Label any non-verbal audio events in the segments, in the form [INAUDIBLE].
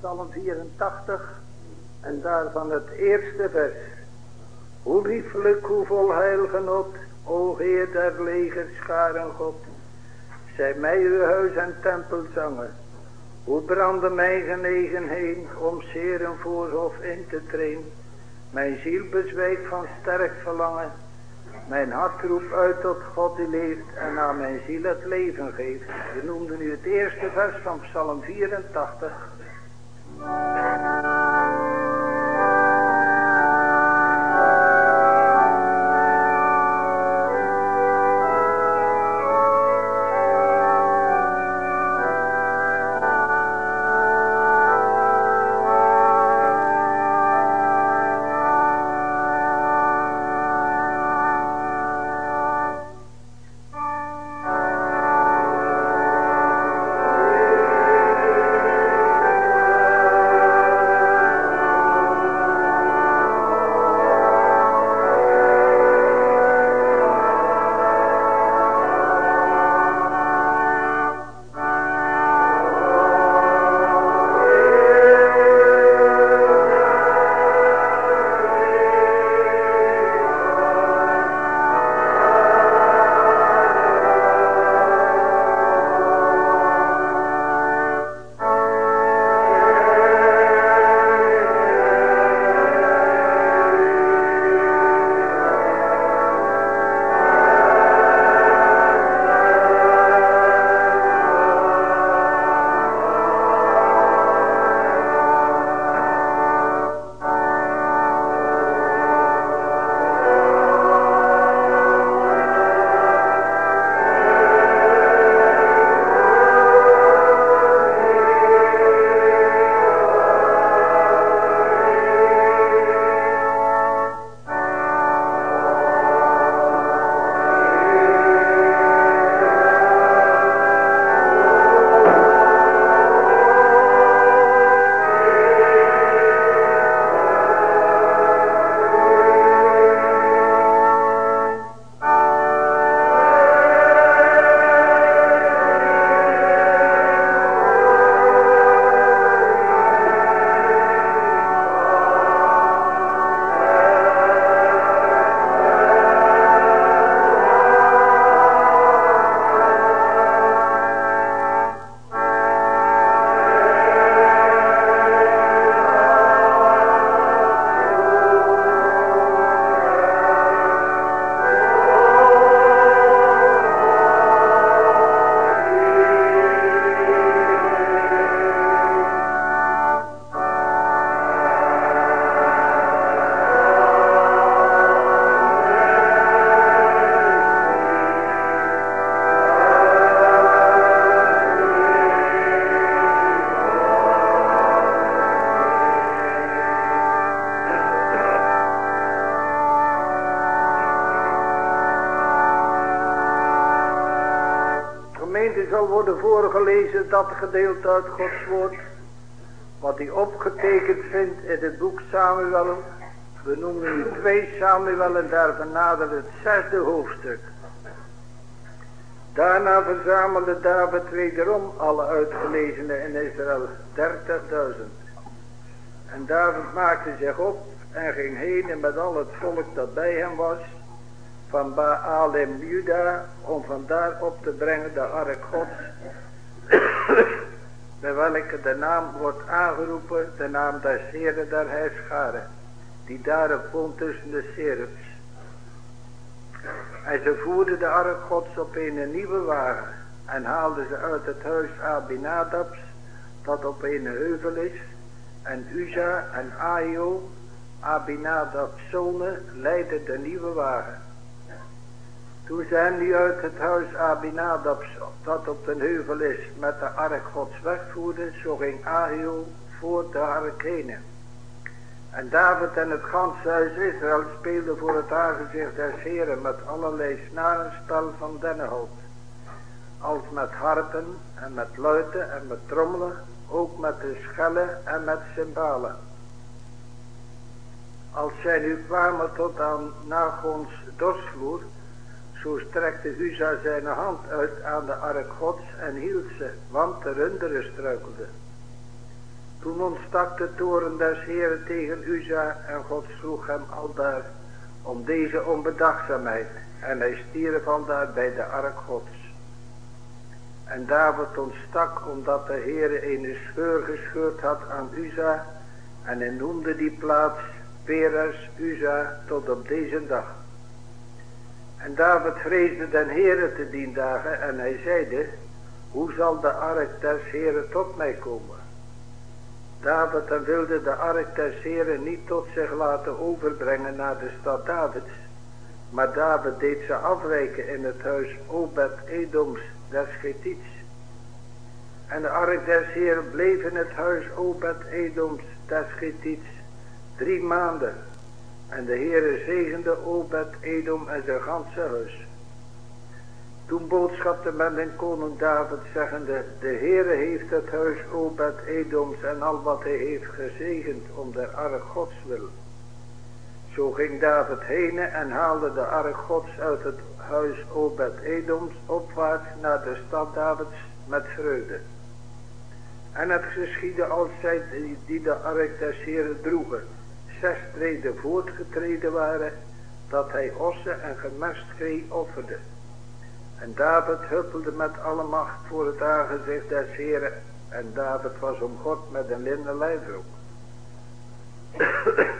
Psalm 84 en daarvan het eerste vers. Hoe lieflijk, hoe vol heilgenot, o Heer der legerscharen God. Zij mij uw huis en tempel zangen. Hoe brandde mijn genegenheid om zeer een voorhof in te trainen. Mijn ziel bezwijkt van sterk verlangen. Mijn hart roept uit tot God die leeft en aan mijn ziel het leven geeft. We noemden nu het eerste vers van Psalm 84. Thank you. Dat gedeelte uit Gods woord. Wat hij opgetekend vindt in het boek Samuel. We noemen nu twee Samuel en daar nadert het zesde hoofdstuk. Daarna verzamelde David wederom alle uitgelezenen in Israël, 30.000. En David maakte zich op en ging heen en met al het volk dat bij hem was, van Baalem Juda, om vandaar op te brengen de ark gods bij welke de naam wordt aangeroepen, de naam der Heren der Heerscharen, die daarop woont tussen de Serifs. En ze voerden de ark gods op een nieuwe wagen en haalden ze uit het huis Abinadabs, dat op een heuvel is, en Uza en Aio, Abinadabs zonen, leidden de nieuwe wagen. Toen zijn die uit het huis Abinadabs, dat op de heuvel is, met de ark gods wegvoerde, zo ging Ahio voor de ark. En David en het ganse huis Israël speelden voor het aangezicht des Heren met allerlei snarenstal van dennenhout. Als met harpen en met luiten en met trommelen, ook met de schellen en met cymbalen. Als zij nu kwamen tot aan Nagons dorsvloer, zo strekte Uza zijn hand uit aan de ark gods en hield ze, want de runderen struikelden. Toen ontstak de toren des Heren tegen Uza en God sloeg hem aldaar om deze onbedachtzaamheid. En hij stierf aldaar bij de ark gods. En David ontstak omdat de Heere een scheur gescheurd had aan Uza. En hij noemde die plaats Peres Uza tot op deze dag. En David vreesde den Heere te dien dagen en hij zeide, hoe zal de ark des Heeren tot mij komen? David dan wilde de ark des Heeren niet tot zich laten overbrengen naar de stad Davids. Maar David deed ze afwijken in het huis Obed-Edoms des Getiets. En de ark des Heeren bleef in het huis Obed-Edoms des Getiets drie maanden. En de Heere zegende Obed-Edom en zijn ganse huis. Toen boodschapte men den koning David zeggende, de Heere heeft het huis Obed-Edoms en al wat hij heeft gezegend om der ark gods wil. Zo ging David heen en haalde de ark gods uit het huis Obed-Edoms opwaarts naar de stad Davids met vreugde. En het geschiedde als zij die, de ark des Heren droegen, zes treden voortgetreden waren, dat hij ossen en gemest offerde. En David huppelde met alle macht voor het aangezicht des Heren. En David was om God met een linnen lijfroek. [COUGHS]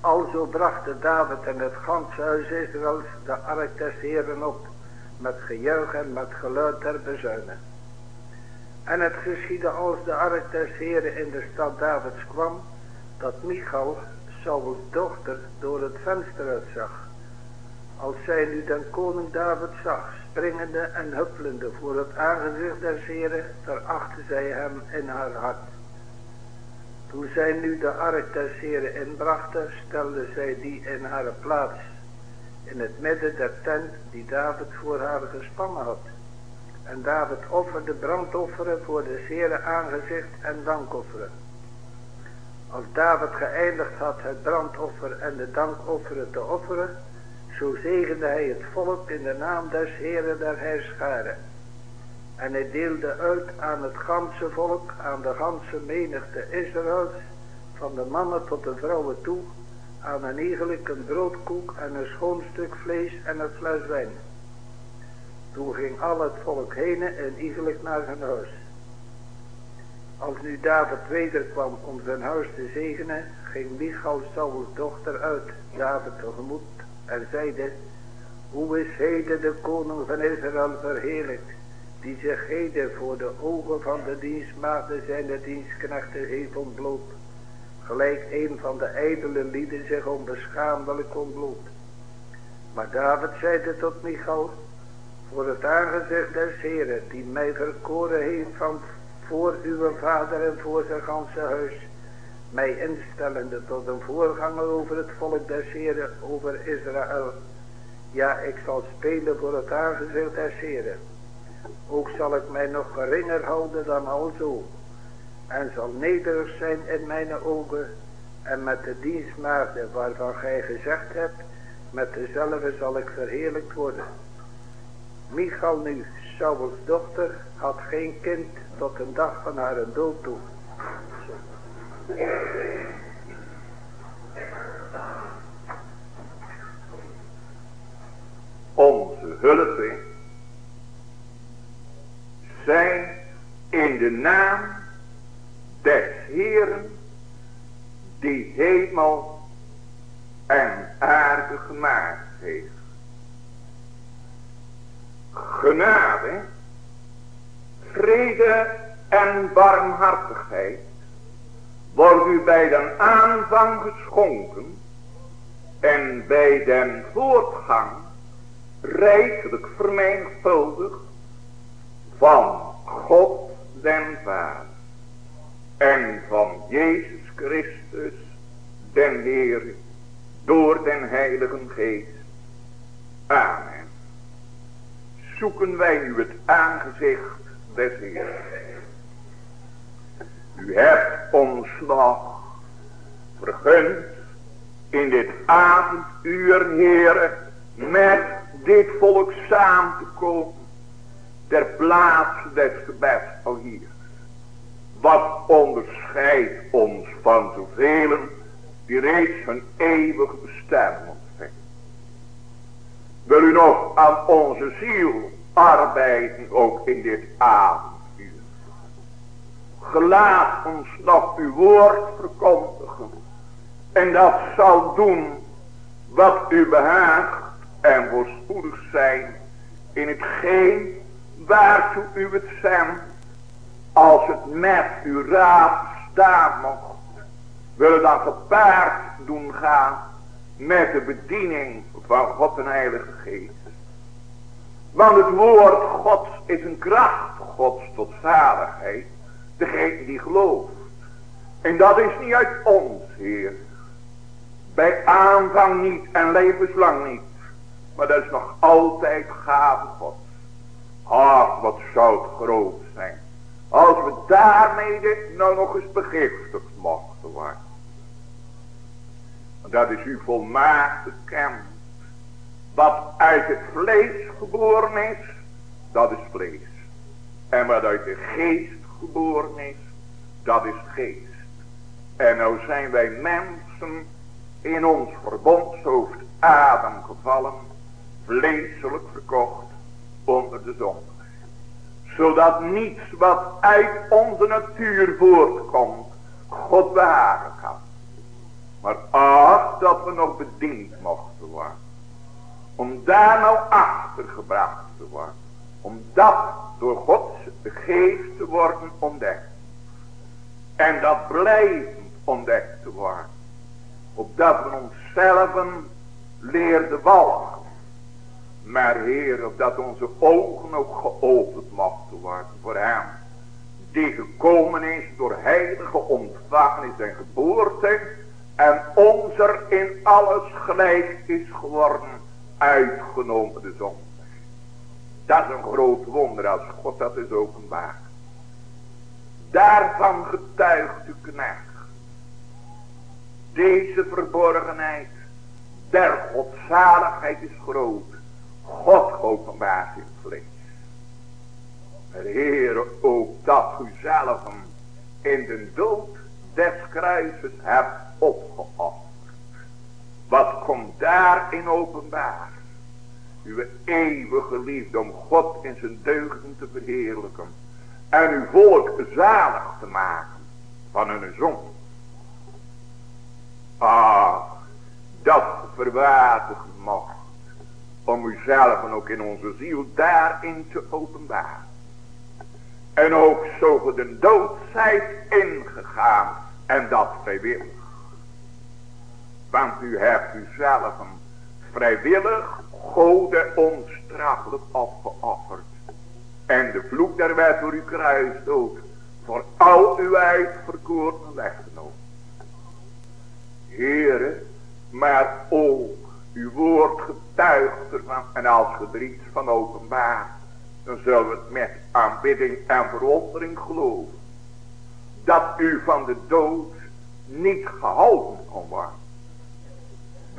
Alzo brachten David en het ganse huis Israëls de ark des Heren op. Met gejuich en met geluid ter bezuinen. En het geschiedde als de ark des Heren in de stad Davids kwam. Dat Michal, Saul's dochter, door het venster uitzag. Als zij nu den koning David zag, springende en huppelende voor het aangezicht des Heren, verachtte zij hem in haar hart. Toen zij nu de ark des Heren inbrachten, stelde zij die in haar plaats, in het midden der tent die David voor haar gespannen had. En David offerde brandofferen voor de Heren aangezicht en dankofferen. Als David geëindigd had het brandoffer en de dankofferen te offeren, zo zegende hij het volk in de naam des Heren der Herscharen. En hij deelde uit aan het ganse volk, aan de ganse menigte Israëls, van de mannen tot de vrouwen toe, aan een iegelijk een broodkoek en een schoon stuk vlees en een fles wijn. Toen ging al het volk heen en iegelijk naar zijn huis. Als nu David wederkwam om zijn huis te zegenen, ging Michal Saul's dochter uit David tegemoet en zeide, hoe is heden de koning van Israël verheerlijkt, die zich heden voor de ogen van de dienstmaagden zijn de dienstknechten heeft ontbloot, gelijk een van de ijdele lieden zich onbeschaamdelijk ontbloot. Maar David zeide tot Michal, voor het aangezicht des Heren, die mij verkoren heeft van voor uw vader en voor zijn ganse huis, mij instellende tot een voorganger over het volk des Heren, over Israël. Ja, ik zal spelen voor het aangezicht des Heren. Ook zal ik mij nog geringer houden dan alzo. En zal nederig zijn in mijn ogen. En met de dienstmaagden waarvan gij gezegd hebt, met dezelfde zal ik verheerlijkt worden. Michal nu, Saul's dochter, had geen kind tot een dag van haar dood toe. Onze hulp zijn in de naam des Heeren die hemel en aarde gemaakt heeft. Genade, vrede en barmhartigheid wordt u bij den aanvang geschonken en bij den voortgang rijkelijk vermenigvuldigd van God den Vader en van Jezus Christus den Heer door den Heilige Geest. Amen. Zoeken wij nu het aangezicht U hebt ons nog vergund in dit avonduur, heren, met dit volk samen te komen, ter plaatse des gebeds al hier. Wat onderscheidt ons van zoveel die reeds hun eeuwige bestemming ontvangen. Wil u nog aan onze ziel arbeiden ook in dit avonduur. Gelaat ons nog uw woord verkondigen. En dat zal doen wat u behaagt en voorspoedig zijn in hetgeen waartoe u het zendt. Als het met uw raad staan mocht, willen dan gepaard doen gaan met de bediening van God en Heilige Geest. Want het woord Gods is een kracht Gods tot zaligheid. Degene die gelooft. En dat is niet uit ons, Heer. Bij aanvang niet en levenslang niet. Maar dat is nog altijd gave God. Ach, wat zou het groot zijn. Als we daarmee nou nog eens begiftigd mochten worden. Dat is u volmaakt bekend. Wat uit het vlees geboren is, dat is vlees. En wat uit de geest geboren is, dat is geest. En nou zijn wij mensen in ons verbondshoofd Adam gevallen, vleeselijk verkocht onder de zon. Zodat niets wat uit onze natuur voortkomt, God behagen kan. Maar ach, dat we nog bediend mochten worden. Om daar nou achter gebracht te worden. Om dat door Gods geest te worden ontdekt. En dat blijvend ontdekt te worden. Opdat we onszelf leerden walgen. Maar Heer, opdat onze ogen ook geopend mochten worden voor hem. Die gekomen is door heilige ontvangenis en geboorte. En ons er in alles gelijk is geworden uitgenomen de zon. Dat is een groot wonder als God dat is openbaar. Daarvan getuigt de knecht. Deze verborgenheid der godzaligheid is groot. God openbaart in vlees. Maar Heer, ook dat u zelf in de dood des kruises hebt opgeofferd. Wat komt daar in openbaar? Uw eeuwige liefde om God in zijn deugden te verheerlijken. En uw volk zalig te maken van hun zon. Ah, dat verwaardigen mocht. Om uzelf en ook in onze ziel daarin te openbaren. En ook zo de dood zijt ingegaan. En dat vrijwillig. Want u hebt uzelf vrijwillig Gode onstrafelijk opgeofferd. En de vloek der wet door uw kruisdood. Voor al uw uitverkoren weggenomen. Heren, maar ook uw woord getuigt ervan. En als ge iets van openbaar. Dan zullen we het met aanbidding en verwondering geloven. Dat u van de dood niet gehouden kon worden.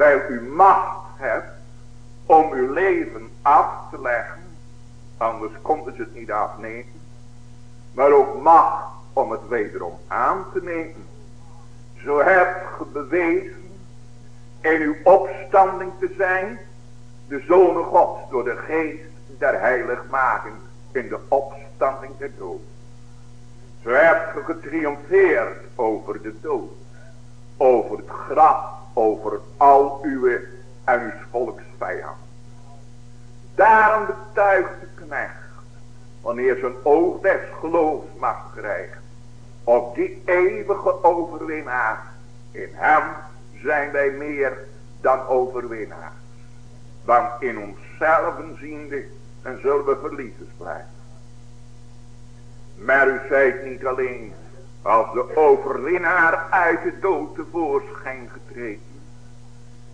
Wijl u macht hebt om uw leven af te leggen. Anders komt het het niet afnemen. Maar ook macht om het wederom aan te nemen. Zo hebt ge bewezen in uw opstanding te zijn. De Zoon Gods door de geest der heiligmaking in de opstanding der dood. Zo hebt ge getriomfeerd over de dood. Over het graf. Over al uw en uw volks vijand. Daarom betuigt de knecht. Wanneer zijn oog des geloofs mag krijgen. Op die eeuwige overwinnaar. In hem zijn wij meer dan overwinnaars. Want in onszelf ziende en zullen we verliezers blijven. Maar u zijt niet alleen als de overwinnaar uit de dood tevoorschijn getreden.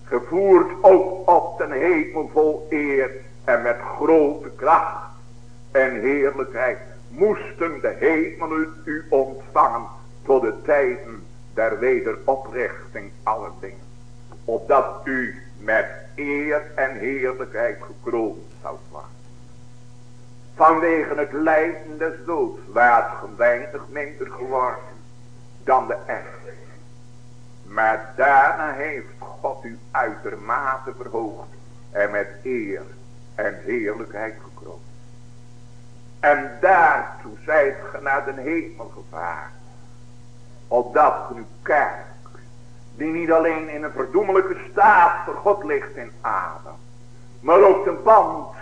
Gevoerd ook op ten hemel vol eer en met grote kracht en heerlijkheid moesten de hemelen u ontvangen tot de tijden der wederoprichting aller dingen. Opdat u met eer en heerlijkheid gekroond zou worden. Vanwege het lijden des doods. Waar het weinig minder geworden. Dan de echte. Maar daarna heeft God u uitermate verhoogd. En met eer en heerlijkheid gekroond. En daartoe zijt ge naar de hemel gevaard. Opdat ge uw kerk. Die niet alleen in een verdoemelijke staat voor God ligt in Adam. Maar ook de band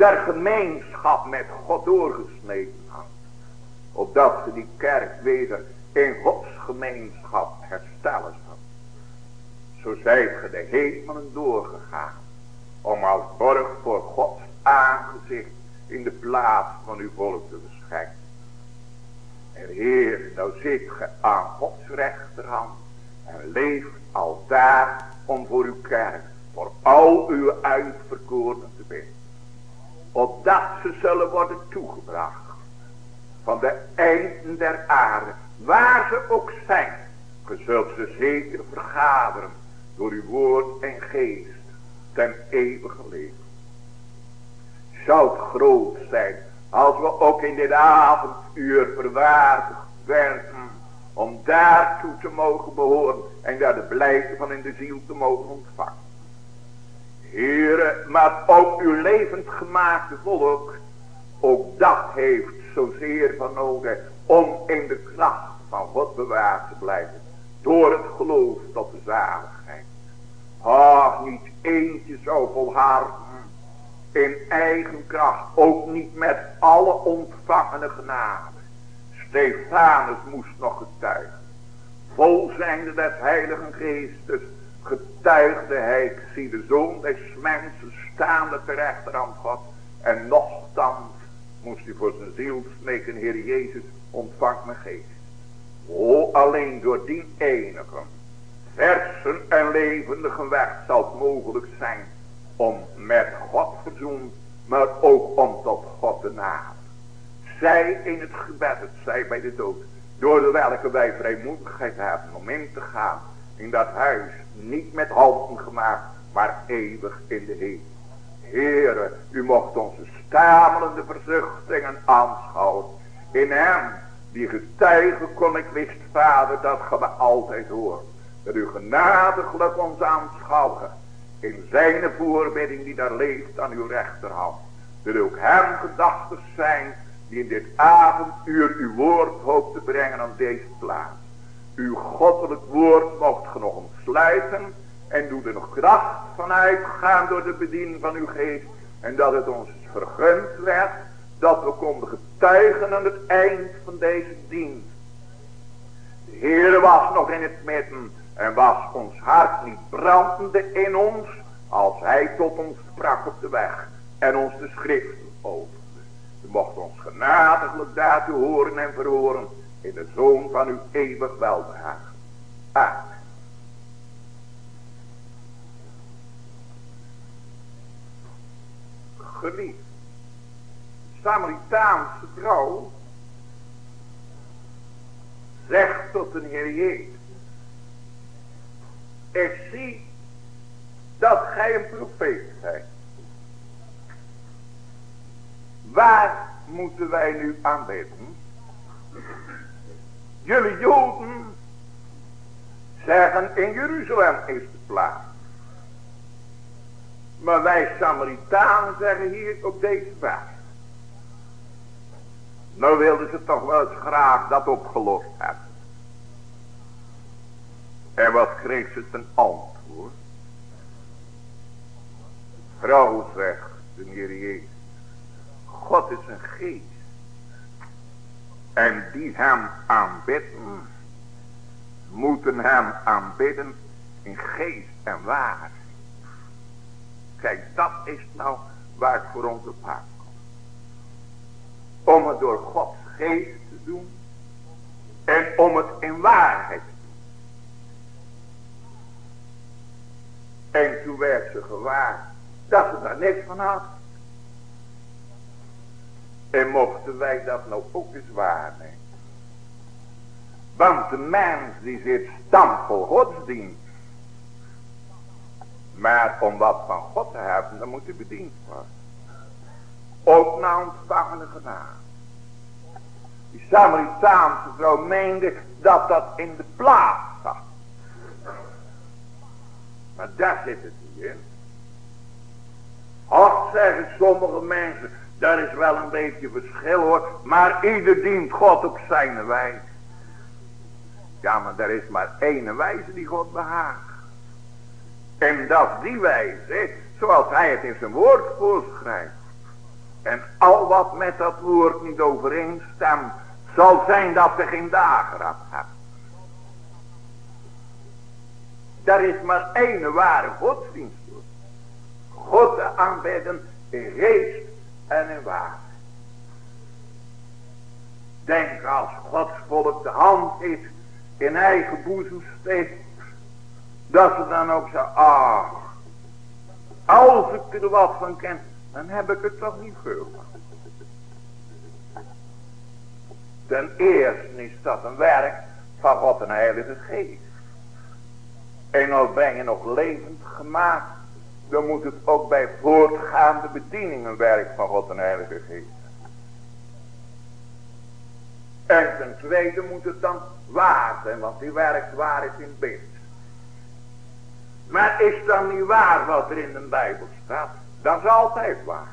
der gemeenschap met God doorgesneden had. Opdat ze die kerk weer in Gods gemeenschap herstellen zou. Zo zijt ge de hemelen doorgegaan. Om als borg voor Gods aangezicht in de plaats van uw volk te verschijnen. En Heer, nou zit ge aan Gods rechterhand. En leeft al daar om voor uw kerk, voor al uw bidden. Opdat ze zullen worden toegebracht. Van de einden der aarde, waar ze ook zijn. Ge zult ze zeker vergaderen door uw woord en geest ten eeuwige leven. Zou het groot zijn als we ook in dit avonduur verwaardigd werden om daartoe te mogen behoren en daar de blijken van in de ziel te mogen ontvangen. Heren, maar ook uw levend gemaakte volk, ook dat heeft zozeer van nodig om in de kracht van God bewaard te blijven. Door het geloof tot de zaligheid. Ach, niet eentje zou volharden in eigen kracht. Ook niet met alle ontvangene genade. Stefanus moest nog getuigen. Vol zijnde des heiligen geestes getuigde hij. Ik zie de zoon des mensen staande ter rechterhand God. En nochtans moest hij voor zijn ziel smeken. Heer Jezus ontvang mijn geest. O alleen door die enige versen en levendige weg zal het mogelijk zijn om met God verzoend, maar ook om tot God te naderen. Zij in het gebed, het zij bij de dood, door de welke wij vrijmoedigheid hebben om in te gaan in dat huis, niet met handen gemaakt, maar eeuwig in de hemel. Heere, u mocht onze stamelende verzuchtingen aanschouwen. In hem, die getuigen kon ik wist, vader, dat ge me altijd hoort. Dat u genadiglijk ons aanschouwen. In zijn voorbidding die daar leeft aan uw rechterhand. Dat ook hem gedachten zijn die in dit avonduur uw woord hoopt te brengen aan deze plaats. Uw goddelijk woord mocht ge nog ontsluiten. En doe er nog kracht van uitgaan door de bediening van uw geest. En dat het ons vergund werd. Dat we konden getuigen aan het eind van deze dienst. De Heer was nog in het midden. En was ons hart niet brandende in ons. Als hij tot ons sprak op de weg. En ons de schriften opende. U mocht ons genadiglijk daartoe horen en verhoren. In de zoon van uw eeuwig welbehagen. Amen. Geliefd. Samaritaanse vrouw. Zegt tot de Heer Jezus. Ik zie dat gij een profeet zijt. Waar moeten wij nu aanbidden? Jullie Joden zeggen in Jeruzalem is de plaats. Maar wij Samaritanen zeggen hier op deze weg. Nou wilden ze toch wel eens graag dat opgelost hebben. En wat kreeg ze ten antwoord? Vrouw zegt de Heer Jezus. God is een geest. En die hem aanbidden. Moeten hem aanbidden in geest en waar. Kijk, dat is nou waar het voor ons op aankomt. Om het door Gods geest te doen. En om het in waarheid En toen werd ze gewaar dat ze daar niks van had. En mochten wij dat nou ook eens waarnemen. Want de mens die zit stampel godsdienst. Maar om wat van God te hebben, dan moet hij bediend worden. ook na ontvangende genade. Die Samaritaanse vrouw meende dat dat in de plaats zat. Maar daar zit het niet in. Och zeggen sommige mensen, daar is wel een beetje verschil hoor. Maar ieder dient God op zijn wijze. Ja, maar er is maar één wijze die God behaagt. En dat die wijze, zoals hij het in zijn woord voorschrijft. En al wat met dat woord niet overeenstemt, zal zijn dat we geen dageraad hebben. Daar is maar één ware godsdienst. God te aanbidden in geest en in waarheid. Denk als Gods volk de hand is in eigen boezem steekt. Dat ze dan ook zeggen, ah, als ik er wat van ken, dan heb ik het toch niet veel Ten eerste is dat een werk van God en Heilige Geest. En als ben je nog levend gemaakt, dan moet het ook bij voortgaande bediening een werk van God en Heilige Geest. En ten tweede moet het dan waar zijn, want die werkt waar is in beeld. Maar is dan niet waar wat er in de Bijbel staat? Dat is altijd waar.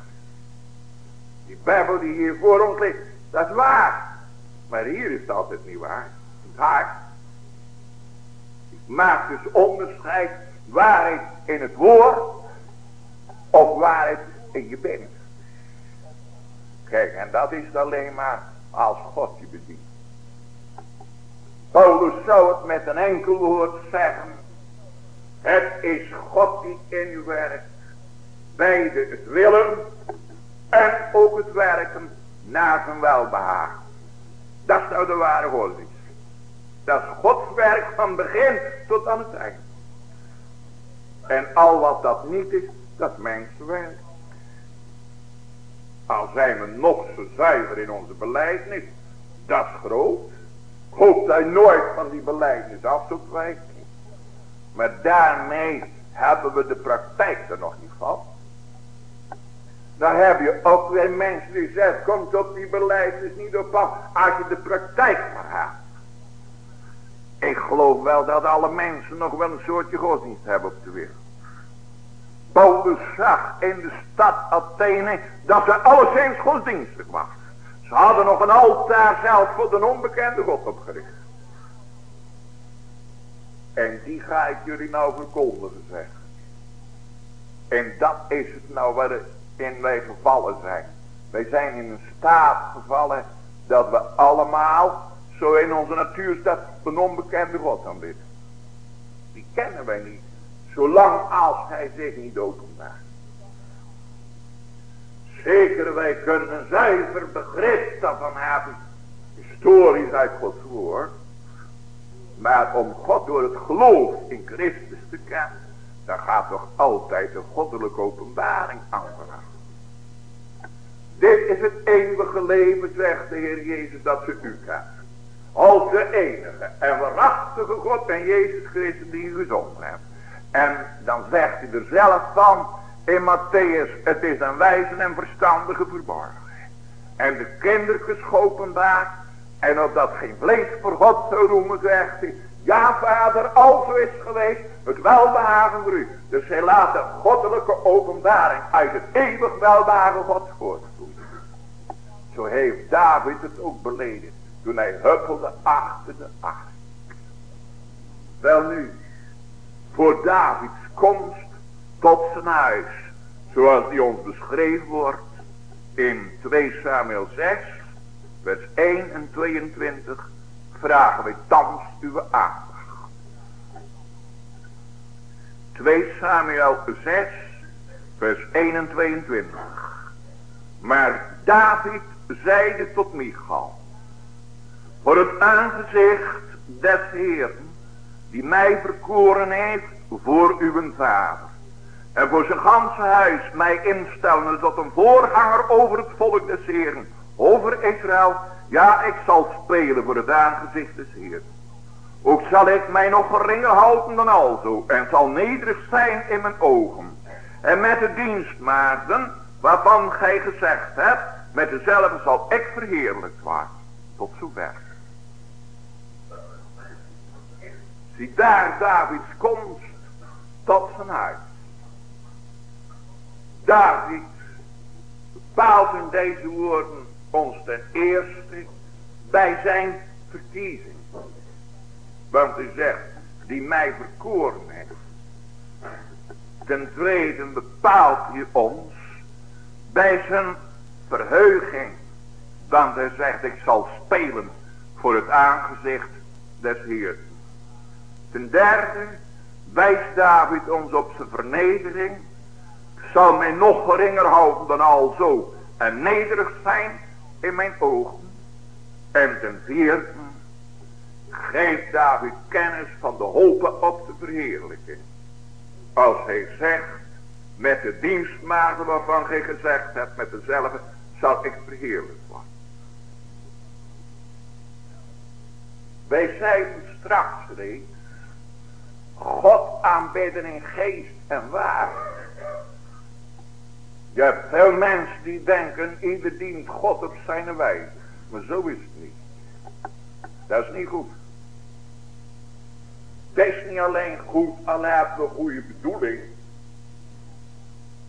Die Bijbel die hier voor ons ligt, dat is waar. Maar hier is het altijd niet waar. Het hart. Maak dus onderscheid waarheid in het woord of waarheid in je binnen. Kijk, en dat is alleen maar als God je bedient. Paulus zou het met een enkel woord zeggen. Het is God die in u werkt. Beide het willen en ook het werken naar zijn welbehagen. Dat nou de ware godsdienst. Dat is Gods werk van begin tot aan het eind. En al wat dat niet is, dat is mensenwerk. Al zijn we nog zo zuiver in onze beleidnis, dat is groot. Hoopt hij nooit van die beleidnis af te wijken. Maar daarmee hebben we de praktijk er nog niet van. Dan heb je ook weer mensen die zeggen, komt op die beleidnis niet op af, als je de praktijk maar hebt. Ik geloof wel dat alle mensen nog wel een soortje godsdienst hebben op de wereld. Paulus zag in de stad Athene dat ze alleszins godsdienstig was. Ze hadden nog een altaar zelf voor de onbekende God opgericht. En die ga ik jullie nou verkondigen zeggen. En dat is het nou waarin wij gevallen zijn. Wij zijn in een staat gevallen dat we allemaal zo in onze natuur staat een onbekende God aanbidden. Die kennen wij niet. Zolang als hij zich niet openbaart. Zeker wij kunnen een zuiver begrip daarvan hebben. Historisch uit Gods woord. Maar om God door het geloof in Christus te kennen. Dan gaat toch altijd een goddelijke openbaring aanvragen. Dit is het eeuwige leven, zegt de Heer Jezus, dat ze u kennen. Als de enige en waarachtige God en Jezus Christus die u gezonden hebt. En dan zegt hij er zelf van in Matthäus, het is een wijze en verstandige verborgen. En de kindertjes daar. En opdat geen vlees voor God zou roemen, zegt hij. Ja vader, al zo is geweest, het welbehagen voor u. Dus hij laat de goddelijke openbaring uit het eeuwig welbehagen God voortvloeien. Zo heeft David het ook beleden, toen hij huppelde achter de acht. Wel nu, voor Davids komst tot zijn huis. Zoals die ons beschreven wordt in 2 Samuel 6, vers 1 en 22, vragen wij thans uw aandacht. 2 Samuel 6, vers 1 en 22. Maar David zeide tot Michal, voor het aangezicht des Heeren, die mij verkoren heeft voor uw vader. En voor zijn ganse huis mij instellen tot een voorganger over het volk des Heeren. Over Israël. Ja, ik zal spelen voor het aangezicht des Heeren. Ook zal ik mij nog geringer houden dan alzo. En zal nederig zijn in mijn ogen. En met de dienstmaagden waarvan gij gezegd hebt, met dezelfde zal ik verheerlijkt worden. Tot zover. Zie daar Davids komst tot zijn huis. David bepaalt in deze woorden ons ten eerste bij zijn verkiezing. Want hij zegt, die mij verkoren heeft. Ten tweede bepaalt hij ons bij zijn verheuging. Want hij zegt, ik zal spelen voor het aangezicht des Heeren. Ten derde wijst David ons op zijn vernedering. Zal mij nog geringer houden dan al zo en nederig zijn in mijn ogen. En ten vierde geeft David kennis van de hopen op te verheerlijken. Als hij zegt, met de dienstmaagden waarvan gij gezegd hebt, met dezelfde zal ik verheerlijk worden. Wij zeiden straks reeds, God aanbidden in geest en waar. Je hebt veel mensen die denken, ieder dient God op zijn wijze. Maar zo is het niet. Dat is niet goed. Het is niet alleen goed, al hebben we goede bedoeling.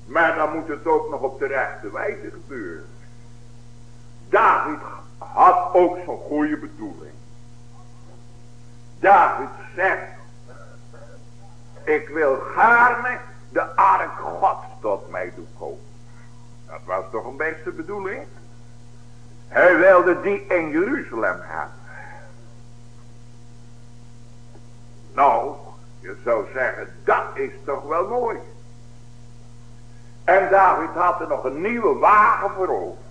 Maar dan moet het ook nog op de rechte wijze gebeuren. David had ook zo'n goede bedoeling. David zegt, ik wil gaarne de ark gods tot mij doen komen. Dat was toch een beste bedoeling. Hij wilde die in Jeruzalem hebben. Nou, je zou zeggen, dat is toch wel mooi. En David had er nog een nieuwe wagen voor over.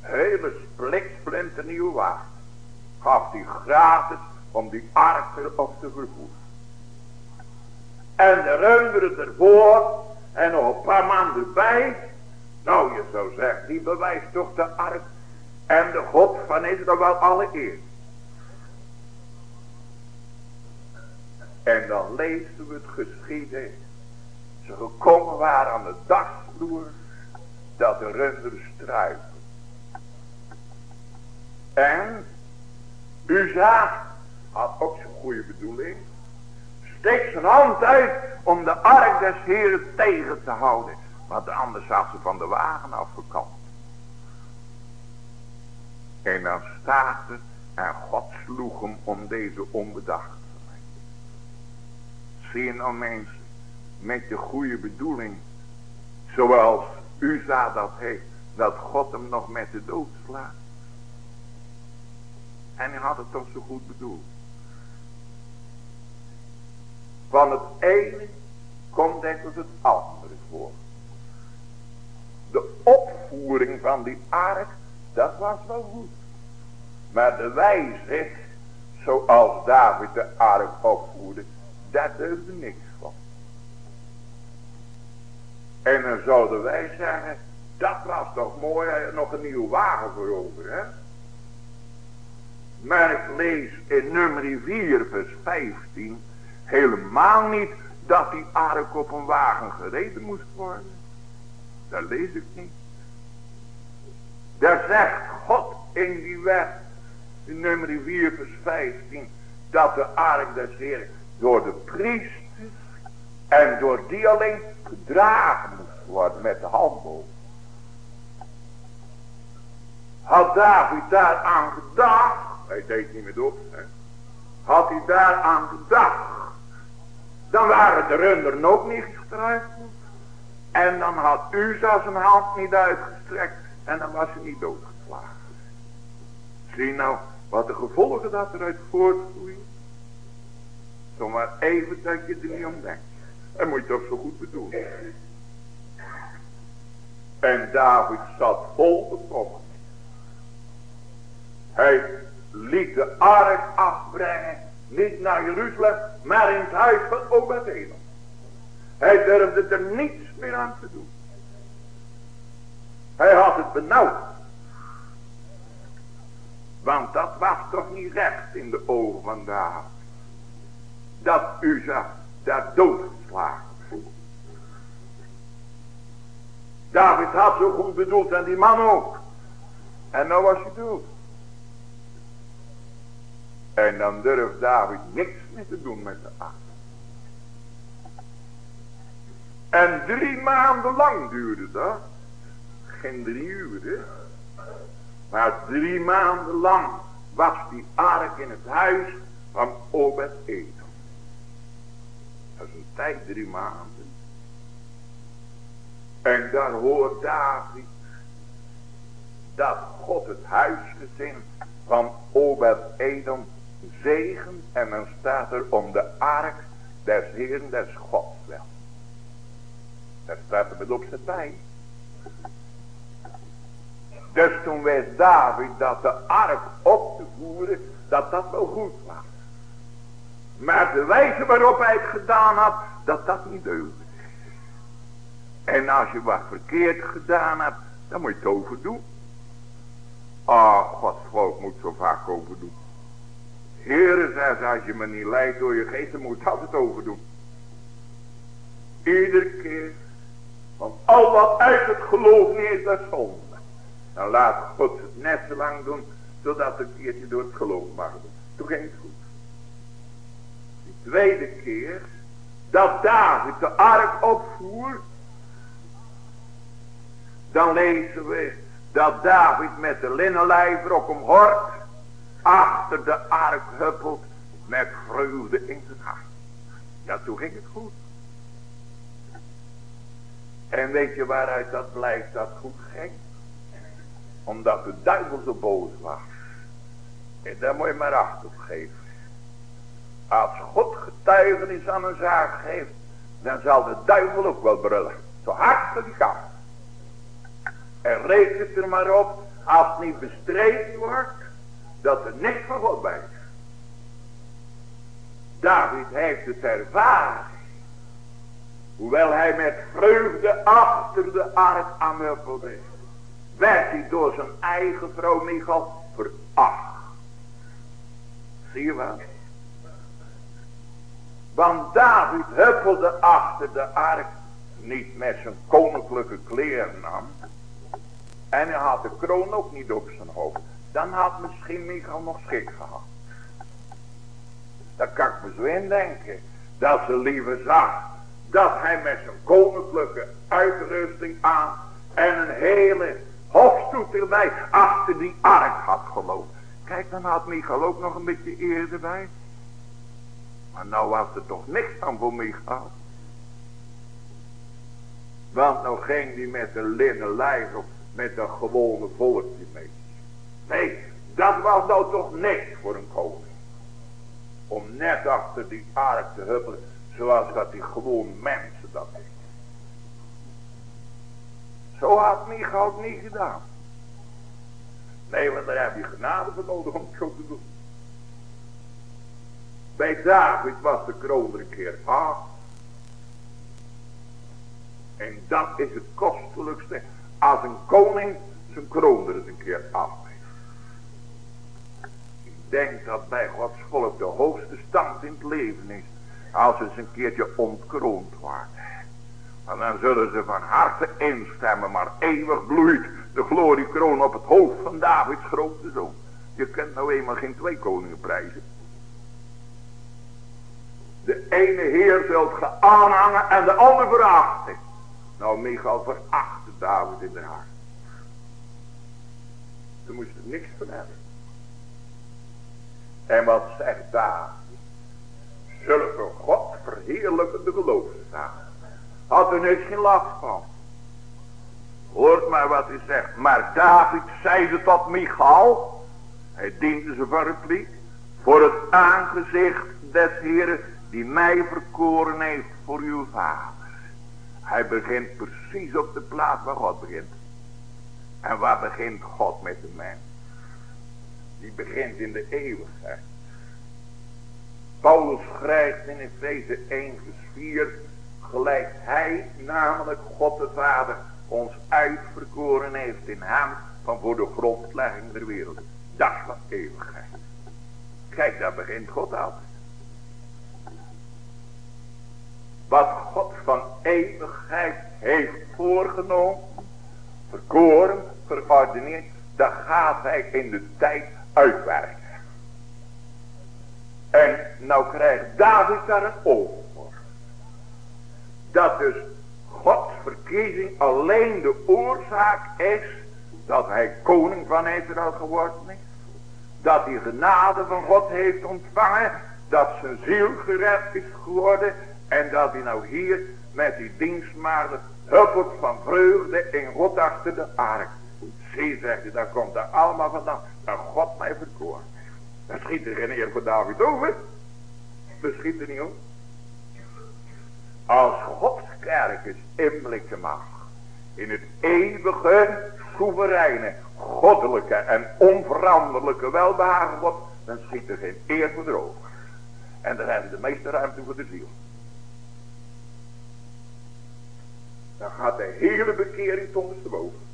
Hele spliksplinter nieuwe wagen. Gaf die gratis om die ark erop te vervoeren. En de runderen ervoor en nog een paar man erbij. Nou, je zou zeggen, die bewijst toch de ark en de God van Israël wel alle eer. En dan lezen we het geschieden. Ze gekomen waren aan de dagsvloer. Dat de runderen struiken. En Uza had ook zo'n goede bedoeling. Steekt zijn hand uit om de ark des Heeren tegen te houden. Want anders had ze van de wagen afgekant. En dan staat er, en God sloeg hem om deze onbedachtheid. Zie je nou mensen, met de goede bedoeling, zoals Uza dat heeft, dat God hem nog met de dood slaat. En hij had het toch zo goed bedoeld. Van het ene komt dikwijls het andere voor. De opvoering van die ark, dat was wel goed. Maar de wijze, zoals David de ark opvoerde, daar deugde niks van. En dan zouden wij zeggen, dat was toch mooi, nog een nieuwe wagen voor over, hè? Maar ik lees in nummer 4 vers 15 helemaal niet dat die ark op een wagen gereden moest worden. Dat lees ik niet. Daar zegt God in die wet, in nummer 4 vers 15, dat de ark des Heeren door de priesters en door die alleen gedragen moest worden met de handboom. Had David daar aan gedacht, hij deed niet meer op, hè? had hij daar aan gedacht, dan waren de runderen ook niet gestruikeld. En dan had Uza zijn hand niet uitgestrekt en dan was hij niet doodgeslagen. Zie nou wat de gevolgen dat eruit voortvloeien. Zomaar even dat je er niet om denkt. Dat moet je toch zo goed bedoelen. En David zat vol bekommerd. Hij liet de ark afbrengen. Niet naar Jeruzalem, maar in het huis van Obed-Edom. Hij durfde er niets meer aan te doen. Hij had het benauwd. Want dat was toch niet recht in de ogen van David dat Uza daar doodgeslagen David had zo goed bedoeld en die man ook. En nou was hij dood. En dan durft David niks meer te doen met de ark. En drie maanden lang duurde dat. Geen drie uur, Maar drie maanden lang was die ark in het huis van Obed Edom. Dat is een tijd, drie maanden. En daar hoort David dat God het huisgezin van Obed Edom zegen. En dan staat er om de ark des Heeren des Gods wel. Daar staat er met opzet bij. Dus toen wist David dat de ark op te voeren, dat dat wel goed was. Maar de wijze waarop hij het gedaan had, dat dat niet deugde. En als je wat verkeerd gedaan hebt, dan moet je het overdoen. Ah, Gods volk moet zo vaak overdoen. Heere, zegt als je me niet leidt door je geest, dan moet het altijd overdoen. Iedere keer. Want al wat uit het geloof niet is, dat zonde. Dan laat God het net zo lang doen, zodat een keertje door het geloof mag doen. Toen ging het goed. De tweede keer, dat David de ark opvoer, dan lezen we dat David met de linnenlijver om hort achter de ark huppelt met vreugde in zijn hart. Ja, toen ging het goed. En weet je waaruit dat blijkt dat goed ging? Omdat de duivel zo boos was. En daar moet je maar acht op geven. Als God getuigenis aan een zaak geeft, dan zal de duivel ook wel brullen. Zo hard als hij kan. En reken er maar op, als het niet bestreden wordt, dat er niks van bij is. David heeft het ervaren. Hoewel hij met vreugde achter de ark aanhuppelde. Werd hij door zijn eigen vrouw Michal veracht. Zie je wel? Want David huppelde achter de ark. Niet met zijn koninklijke kleren aan. En hij had de kroon ook niet op zijn hoofd. Dan had misschien Michal nog schik gehad. Daar kan ik me zo in denken. Dat ze liever zag. Dat hij met zijn koninklijke uitrusting aan. En een hele hofstoet erbij. Achter die ark had gelopen. Kijk dan had Michal ook nog een beetje eer erbij. Maar nou was er toch niks van voor Michal. Want nou ging die met een linnen lijf op met een gewone volkje mee. Nee, dat was nou toch niks voor een koning. Om net achter die ark te huppelen, zoals dat die gewoon mensen dat deden. Zo had Michal niet gedaan. Nee, want daar heb je genade voor nodig om het zo te doen. Bij David was de kroon er een keer af. En dat is het kostelijkste als een koning zijn kroon er een keer af Ik denk dat bij Gods volk de hoogste stand in het leven is. Als ze eens een keertje ontkroond worden. Want dan zullen ze van harte instemmen. Maar eeuwig bloeit de gloriekroon op het hoofd van Davids grote zoon. Je kunt nou eenmaal geen twee koningen prijzen. De ene heer zult ge aanhangen en de ander verachten. Nou, Michal verachtte David in de hart. Ze moesten niks van hebben. En wat zegt David? Zulke God verheerlijkende geloofsdagen. Had er niks geen last van. Hoort maar wat hij zegt. Maar David zeide tot Michal. Hij diende ze repliek. Voor het aangezicht des Heren die mij verkoren heeft voor uw vader. Hij begint precies op de plaats waar God begint. En waar begint God met de mens? Die begint in de eeuwigheid. Paulus schrijft in Efeze 1 vers 4. Gelijk hij, namelijk God de Vader, ons uitverkoren heeft in hem van voor de grondlegging der wereld. Dat is wat eeuwigheid. Kijk, daar begint God altijd. Wat God van eeuwigheid heeft voorgenomen. verkoren, verordeneerd, dan gaat hij in de tijd uitwerken. En nou krijgt David daar een oog voor. Dat dus Gods verkiezing alleen de oorzaak is dat hij koning van Israël geworden is. Dat hij genade van God heeft ontvangen. Dat zijn ziel gered is geworden. En dat hij nou hier met die dienstmaarden huppelt van vreugde in God achter de ark. Zie, zegt hij, daar komt er allemaal vandaan. Dat God mij verkoren. Daar schiet er geen eer voor David over. Dat schiet er niet om. Als Gods kerk is inblikken mag. In het eeuwige, soevereine, goddelijke en onveranderlijke welbehagen. Dan schiet er geen eer voor over. En dan hebben de meeste ruimte voor de ziel. Dan gaat de hele bekering ondersteboven.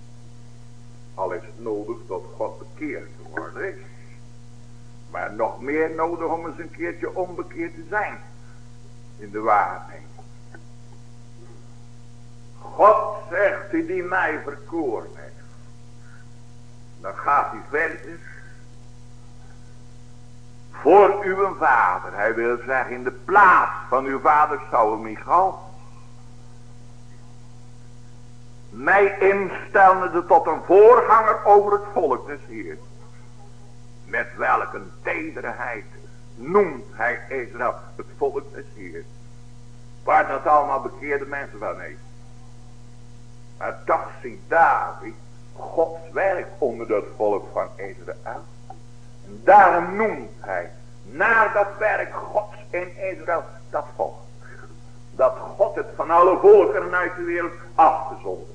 Al is het nodig dat God bekeerd worden is. Maar nog meer nodig om eens een keertje onbekeerd te zijn. In de waarheid. God zegt die mij verkoren heeft. Dan gaat hij verder. Voor uw vader. Hij wil zeggen in de plaats van uw vader Saul Michal mij instellende tot een voorganger over het volk des Heer. Met welke tederheid noemt hij Israël het volk des Heer. Waar dat allemaal bekeerde mensen van heeft. Maar toch ziet David Gods werk onder dat volk van Israël. En daarom noemt hij naar dat werk Gods in Israël dat volk. Dat God het van alle volkeren uit de wereld afgezonden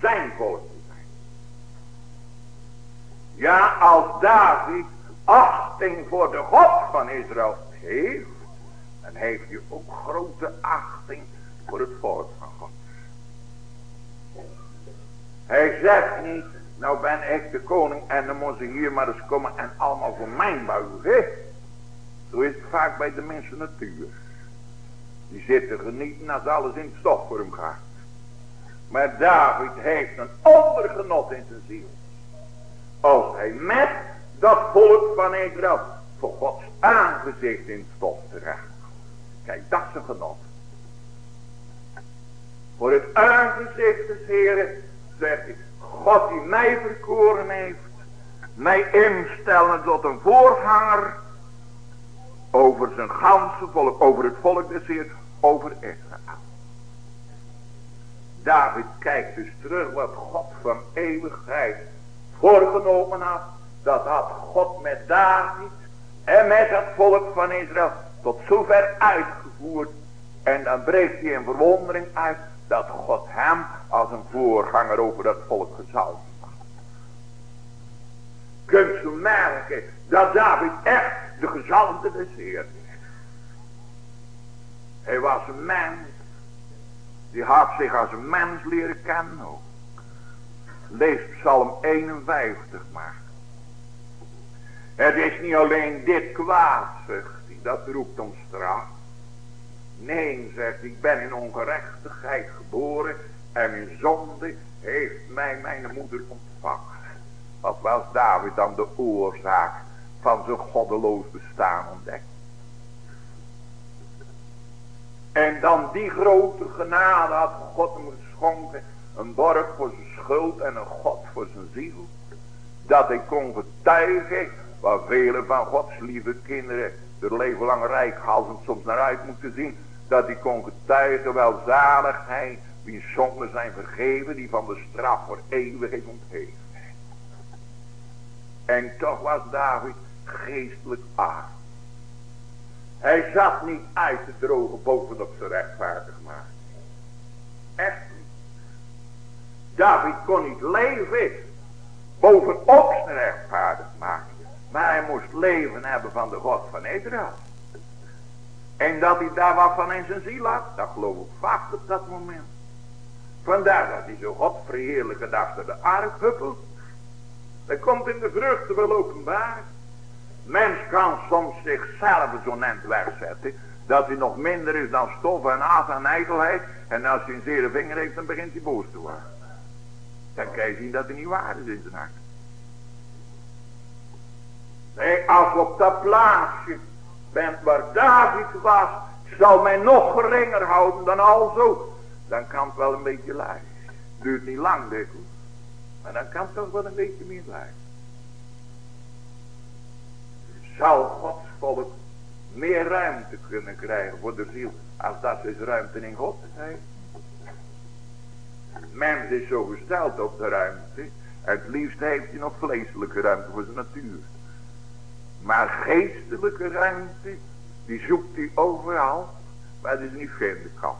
zijn volk te zijn. Ja, als David achting voor de God van Israël heeft, dan heeft hij ook grote achting voor het volk van God. Hij zegt niet, nou ben ik de koning en dan moeten ze hier maar eens komen en allemaal voor mijn buigen. Zo is het vaak bij de mensen natuur. Die zitten genieten als alles in stof voor hem gaat. Maar David heeft een ander genot in zijn ziel. Als hij met dat volk van Israël voor Gods aangezicht in stof terecht. Kijk, dat is een genot. Voor het aangezicht des Heren zegt ik, God die mij verkoren heeft, mij instellen tot een voorganger over zijn ganse volk, over het volk des Heer, over Israël. David kijkt dus terug wat God van eeuwigheid voorgenomen had. Dat had God met David en met het volk van Israël tot zover uitgevoerd. En dan breekt hij in verwondering uit dat God hem als een voorganger over dat volk gezalfd had. Kunt u merken dat David echt de gezalfde des. Hij was een mens die had zich als mens leren kennen ook. Lees Psalm 51 maar. Het is niet alleen dit kwaad, zegt hij, dat roept om straf. Nee, zegt hij, ik ben in ongerechtigheid geboren en in zonde heeft mij mijn moeder ontvangen. Wat was David dan de oorzaak van zijn goddeloos bestaan ontdekt? En dan die grote genade had God hem geschonken. Een borg voor zijn schuld en een God voor zijn ziel. Dat hij kon getuigen. Waar vele van Gods lieve kinderen er leven lang rijkhalsend soms naar uit moeten zien. Dat hij kon getuigen welzaligheid. Wie zonden zijn vergeven. Die van de straf voor eeuwig is ontheven. En toch was David geestelijk arm. Hij zat niet uit te drogen bovenop zijn rechtvaardig maken. Echt niet. David kon niet leven bovenop zijn rechtvaardig maken. Maar hij moest leven hebben van de God van Israël. En dat hij daar wat van in zijn ziel had, dat geloof ik vast op dat moment. Vandaar dat hij zo God verheerlijke achter de ark huppelt. Dat komt in de vruchten wel openbaar. Mens kan soms zichzelf zo net wegzetten. Dat hij nog minder is dan stof en aas en ijdelheid. En als hij een zere vinger heeft dan begint hij boos te worden. Dan kan je zien dat het niet waar is in zijn hart. Nee, als op dat plaatsje bent waar David was, zal mij nog geringer houden dan al zo. Dan kan het wel een beetje lui. Duurt niet lang dikwijls. Maar dan kan het toch wel een beetje meer lui. Zal Gods volk meer ruimte kunnen krijgen voor de ziel. Als dat is ruimte in God heeft. Mens is zo gesteld op de ruimte. Het liefst heeft hij nog vleeselijke ruimte voor zijn natuur. Maar geestelijke ruimte, die zoekt hij overal. Maar het is niet vinden kan.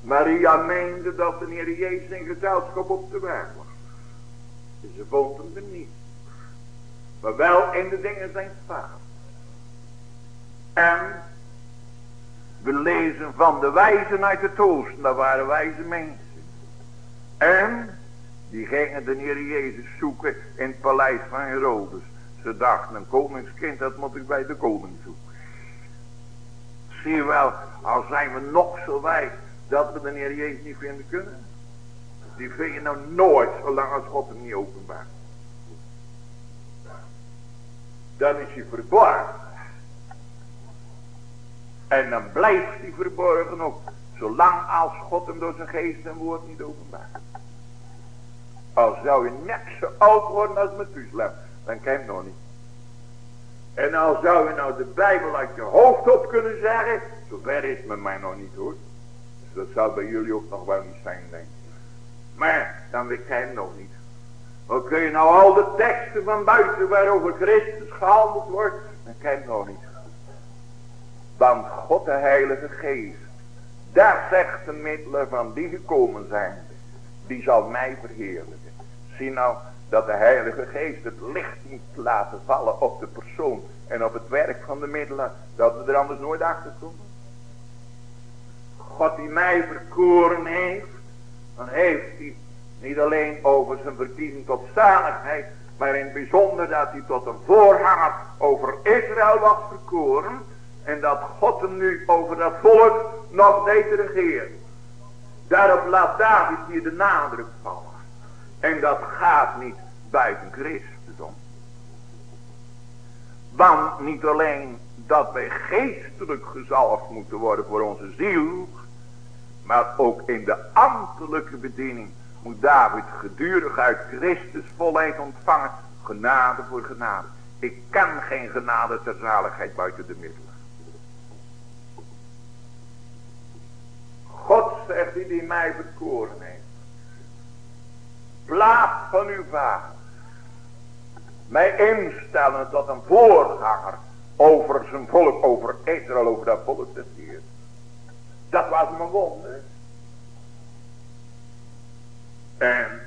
Maria meende dat de Heer Jezus in gezelschap op de weg was. Ze vond hem er niet. Maar wel in de dingen zijn vader. En we lezen van de wijzen uit het oosten. Dat waren wijze mensen. En die gingen de Heer Jezus zoeken in het paleis van Herodes. Ze dachten een koningskind dat moet ik bij de koning zoeken. Zie je wel, al zijn we nog zo wijs dat we de Heer Jezus niet vinden kunnen. Die vind je nou nooit zolang als God hem niet openbaart. Dan is hij verborgen. En dan blijft hij verborgen ook. Zolang als God hem door zijn geest en woord niet openbaart. Al zou je net zo oud worden als Methuselah. Dan ken je hem nog niet. En al zou je nou de Bijbel uit je hoofd op kunnen zeggen. Zover is met mij nog niet hoor. Dus dat zou bij jullie ook nog wel niet zijn denk ik. Maar dan weet jij hem nog niet. Kun je nou al de teksten van buiten waarover Christus gehandeld wordt. Dan ken je nog niet. Want God de Heilige Geest. Daar zegt de middelen van die gekomen zijn. Die zal mij verheerlijken. Zie nou dat de Heilige Geest het licht moet laten vallen op de persoon. En op het werk van de middelen. Dat we er anders nooit achter komen. God die mij verkoren heeft. Dan heeft hij niet alleen over zijn verkiezing tot zaligheid. Maar in het bijzonder dat hij tot een voorhanger over Israël was verkoren. En dat God hem nu over dat volk nog deed regeren. Daarop laat David hier de nadruk vallen. En dat gaat niet buiten Christus om. Want niet alleen dat wij geestelijk gezalfd moeten worden voor onze ziel. Maar ook in de ambtelijke bediening moet David gedurig uit Christus volheid ontvangen. Genade voor genade. Ik ken geen genade ter zaligheid buiten de middelen. God zegt die die mij verkoren heeft. Plaats van uw vader. Mij instellen tot een voorganger over zijn volk, over Israël, over dat volk des Heer. Dat was mijn wonder. En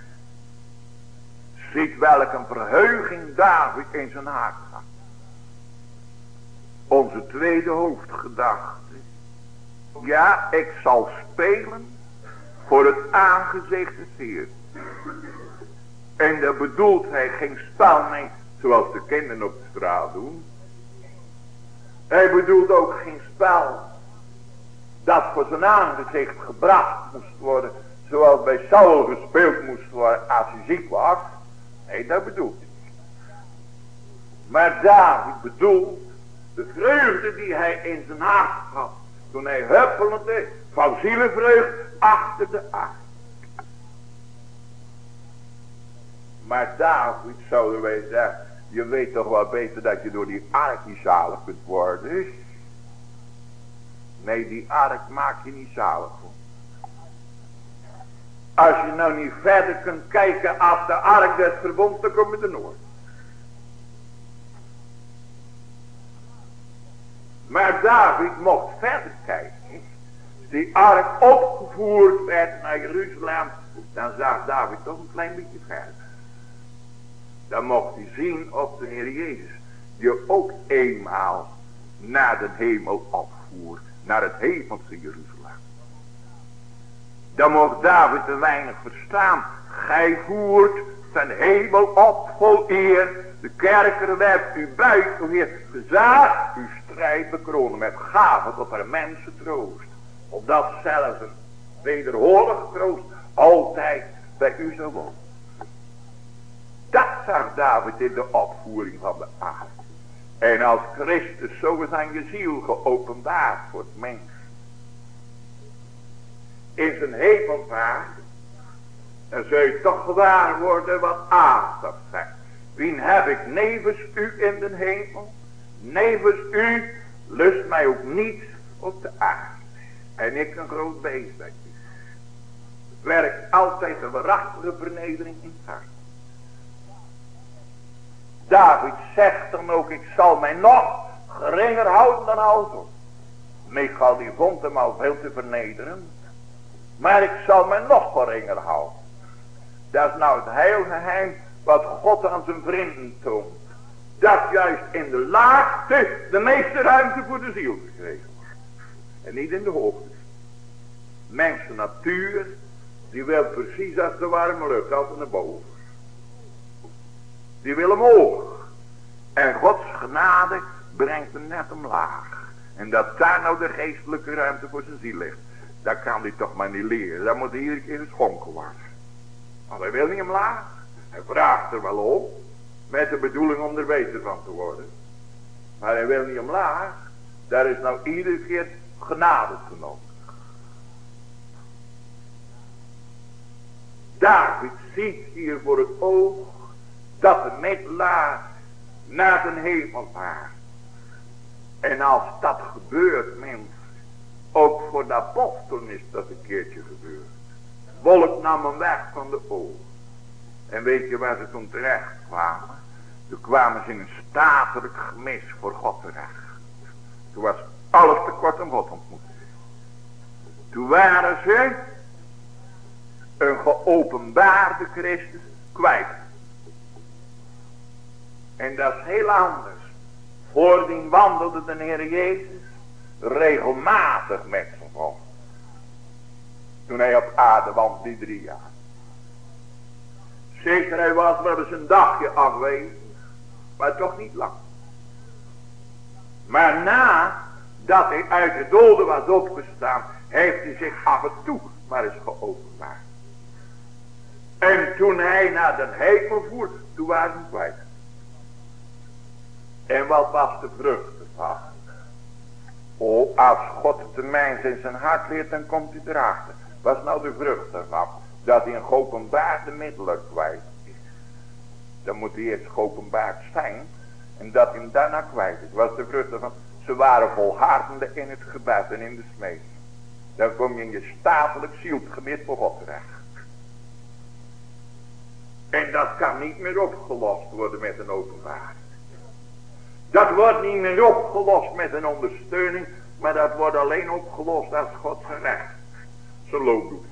ziet welk een verheuging David in zijn hart had. Onze tweede hoofdgedachte. Ja, ik zal spelen voor het aangezicht des Heer. En daar bedoelt hij geen spel mee zoals de kinderen op de straat doen. Hij bedoelt ook geen spel dat voor zijn aangezicht gebracht moest worden. Zoals bij Saul gespeeld moest worden als hij ziek was. Nee, dat bedoelt hij niet. Maar David bedoelt de vreugde die hij in zijn hart had. Toen hij huppelende van zielenvreugd achter de ark. Maar David zouden wij zeggen. Je weet toch wel beter dat je door die ark niet zalig kunt worden. Nee, die ark maak je niet zalig voor. Als je nou niet verder kunt kijken als de ark des verbonds, dan kom je er nooit. Maar David mocht verder kijken. Die ark opgevoerd werd naar Jeruzalem. Dan zag David toch een klein beetje verder. Dan mocht hij zien op de Heer Jezus. Die ook eenmaal naar de hemel opvoert. Naar het hemelse Jeruzalem. Dan mocht David te weinig verstaan. Gij voert ten hemel op vol eer. De kerker werpt u buiten, Heer. Gezaag uw strijd met gaven tot er mensen troost. Opdat zelfs een wederhoorlijk troost altijd bij u zou wonen. Dat zag David in de opvoering van de aarde. En als Christus zo is aan je ziel geopenbaard het mens. In zijn hemelvaart. Dan zul je toch gewaar worden wat Asaf zegt. Wien heb ik nevens u in de hemel. Nevens u lust mij ook niets op de aarde. En ik een groot beest ben. Werkt altijd een waarachtige vernedering in het. David zegt dan ook, ik zal mij nog geringer houden dan Alzo. Michal die vond hem al veel te vernederen. Maar ik zal mij nog geringer houden. Dat is nou het heilgeheim wat God aan zijn vrienden toont. Dat juist in de laagte de meeste ruimte voor de ziel gekregen wordt. En niet in de hoogte. Mensen natuur, die wil precies als de warme lucht altijd naar boven. Die wil omhoog. En Gods genade brengt hem net omlaag. En dat daar nou de geestelijke ruimte voor zijn ziel ligt. Dat kan hij toch maar niet leren. Dat moet hij iedere keer geschonken worden. Maar hij wil niet omlaag. Hij vraagt er wel op. Met de bedoeling om er beter van te worden. Maar hij wil niet omlaag. Daar is nou iedere keer genade te nodig. David ziet hier voor het oog dat de middelaar naar de hemel vaart. En als dat gebeurt, mens, ook voor de apostelen is dat een keertje gebeurd. Wolk nam hem weg van de ogen. En weet je waar ze toen terecht kwamen? Toen kwamen ze in een statelijk gemis voor God terecht. Toen was alles te kort om God ontmoet. Toen waren ze een geopenbaarde Christus kwijt. En dat is heel anders. Voordien wandelde de Heer Jezus regelmatig met volk. Toen hij op aarde wandelde die drie jaar. Zeker hij was wel eens een dagje afwezig. Maar toch niet lang. Maar na dat hij uit de doden was opgestaan. Heeft hij zich af en toe maar eens geopenbaard. En toen hij naar de hemel voert. Toen waren ze kwijt. En wat was de vrucht ervan? Oh, als God de mens in zijn hart leert, dan komt hij erachter. Wat is nou de vrucht ervan? Dat hij een geopenbaarde middelen kwijt is. Dan moet hij eerst geopenbaard zijn. En dat hij hem daarna kwijt is. Wat is de vrucht ervan? Ze waren volhardende in het gebed en in de smees. Dan kom je in je statelijk zieltgemid voor God terecht. En dat kan niet meer opgelost worden met een openbaar. Dat wordt niet meer opgelost met een ondersteuning. Maar dat wordt alleen opgelost als God zijn recht zijn loon doet.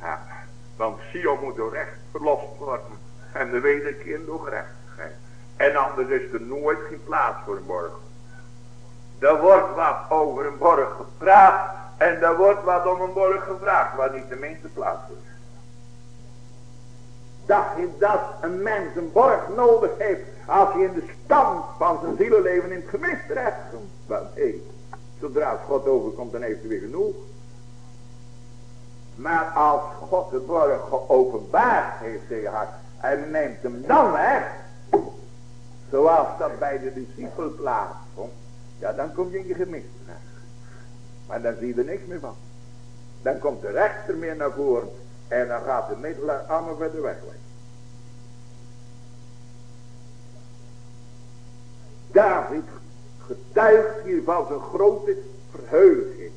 Want Sion moet door recht verlost worden. En de wederkeer door gerechtigheid. En anders is er nooit geen plaats voor een borg. Er wordt wat over een borg gepraat. En er wordt wat om een borg gevraagd. Waar niet de minste plaats is. Dacht je dat een mens een borg nodig heeft. Als hij in de stand van zijn zielenleven in het gemis terecht komt. Wel nee. Zodra God overkomt dan heeft hij weer genoeg. Maar als God de borg geopenbaard heeft tegen hart. En neemt hem dan weg. Zoals dat bij de discipel plaatsvond. Ja dan kom je in je gemis terecht. Maar dan zie je er niks meer van. Dan komt de rechter meer naar voren. En dan gaat de middelaar allemaal verder weg. David getuigt hier van zijn grote verheuging.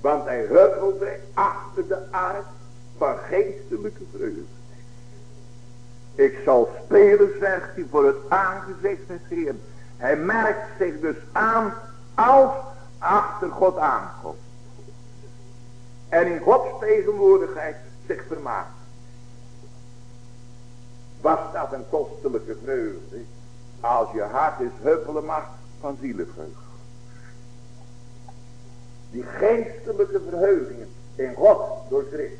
Want hij huppelde achter de aard van geestelijke vreugde. Ik zal spelen, zegt hij, voor het aangezicht des. Hij merkt zich dus aan als achter God aankomt. En in Gods tegenwoordigheid zich vermaakt. Was dat een kostelijke vreugde? Als je hart is huppelen mag van zielenvreugde. Die geestelijke verheugingen in God door Christus.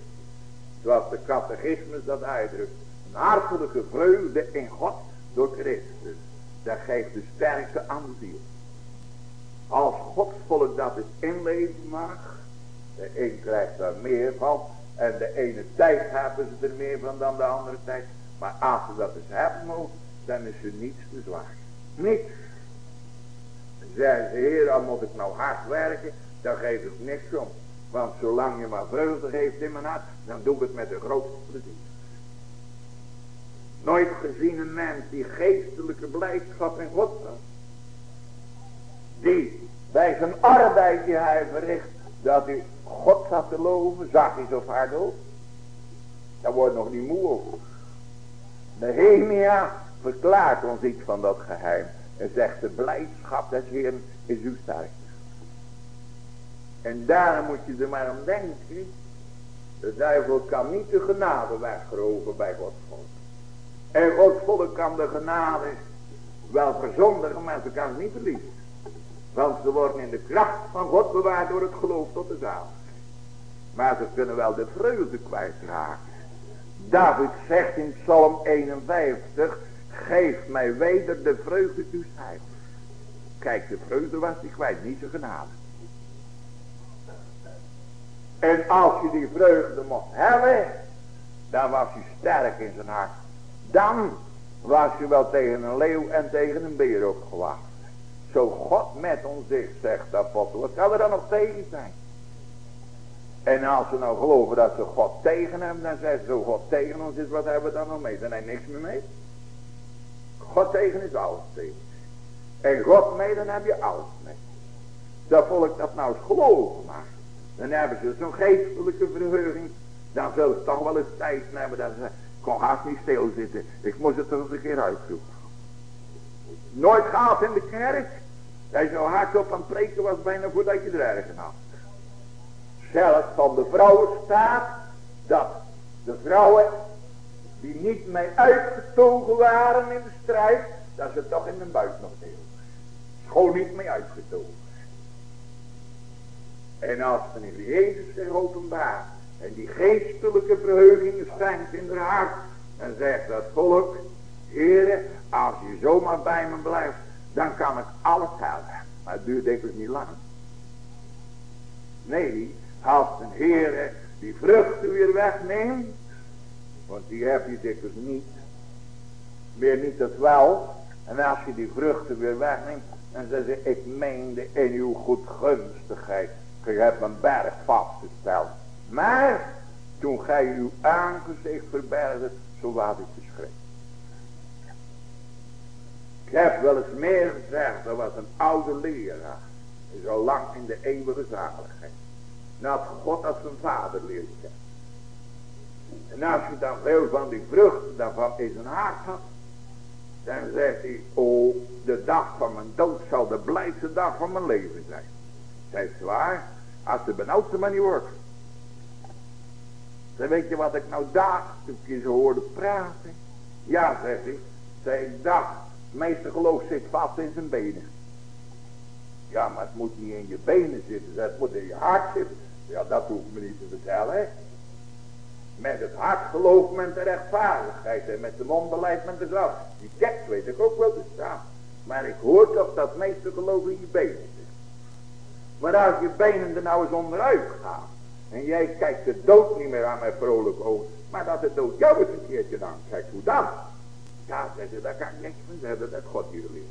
Zoals de catechismus dat uitdrukt. Een hartelijke vreugde in God door Christus. Dat geeft de sterkte aan de ziel. Als Gods volk dat eens inleven mag. De een krijgt daar meer van. En de ene tijd hebben ze er meer van dan de andere tijd. Maar als ze dat eens hebben mogen, dan is er niets te zwaar. Niets. Zeggen ze, heer, dan moet ik nou hard werken, dan geef ik niks om. Want zolang je maar vreugde geeft in mijn hart, dan doe ik het met de grootste plezier. Nooit gezien een mens die geestelijke blijdschap in God had. Die bij zijn arbeid die hij verricht, dat hij God zat te loven, zag hij zo vaak ook. Daar wordt nog niet moe over. Nehemia verklaart ons iets van dat geheim. En zegt de blijdschap des Heeren is uw sterkte. En daarom moet je er maar aan denken. De duivel kan niet de genade wegroven bij Gods volk. En Gods volk kan de genade wel verzondigen, maar ze kan ze niet verliezen. Want ze worden in de kracht van God bewaard door het geloof tot de zaal. Maar ze kunnen wel de vreugde kwijtraken. David zegt in Psalm 51, geef mij weder de vreugde uw heil. Kijk, de vreugde was die kwijt, niet zijn genade. En als je die vreugde mocht hebben, dan was je sterk in zijn hart. Dan was je wel tegen een leeuw en tegen een beer ook gewacht. Zo God met ons is, zegt de apostel. Wat kan er dan nog tegen zijn? En als ze nou geloven dat ze God tegen hebben, dan zeggen ze God tegen ons is, wat hebben we dan nog mee? Dan heb niks meer mee. God tegen is alles tegen. En God mee, dan heb je alles mee. Dat volk dat nou eens geloven maar. Dan hebben ze zo'n geestelijke verheuging. Dan zullen ze toch wel eens tijd hebben dat ze, ik kon haast niet stilzitten. Ik moest het eens een keer uitzoeken. Nooit gehad in de kerk. Hij zo hard op aan preken was bijna voordat je er ergens had. Zelfs van de vrouwen staat dat de vrouwen die niet mee uitgetogen waren in de strijd, dat ze toch in de buik nog deden. Schoon niet mee uitgetogen. En als de Jezus zich openbaart en die geestelijke verheuging schenkt in haar hart, dan zegt dat volk, Heere, als je zomaar bij me blijft, dan kan ik alles hebben. Maar het duurt ik niet lang. Nee, als een Heere die vruchten weer wegneemt, want die heb je dikwijls niet, meer niet dat wel, en als je die vruchten weer wegneemt, dan zeggen ze, ik meende in uw goedgunstigheid, je hebt een berg vastgesteld. Maar, toen gij uw aangezicht verbergde, zo was ik geschreven. Ik heb wel eens meer gezegd, dat was een oude leraar. Al lang in de eeuwige zaligheid. Nou, God als zijn vader leert kennen. En als je dan veel van die vruchten daarvan in zijn hart had. Dan zegt hij, oh, de dag van mijn dood zal de blijste dag van mijn leven zijn. Dat is waar, als de benauwdste maar niet wordt. Dan weet je wat ik nou dacht, toen ik zo hoorde praten. Ja, zegt hij, zei ik dacht, het meeste geloof zit vast in zijn benen. Ja, maar het moet niet in je benen zitten, het moet in je hart zitten. Ja, dat hoeft me niet te vertellen. Met het hart gelooft men de rechtvaardigheid en met de mond men de graf. Die tekst weet ik ook wel te staan. Maar ik hoor toch dat meeste geloof in je benen zit. Maar als je benen er nou eens onderuit gaan. En jij kijkt de dood niet meer aan met vrolijk ogen. Maar dat de dood jou eens een keertje aankijkt. Hoe dan? Ja, zeggen, daar kan ik niks van zeggen dat God leert.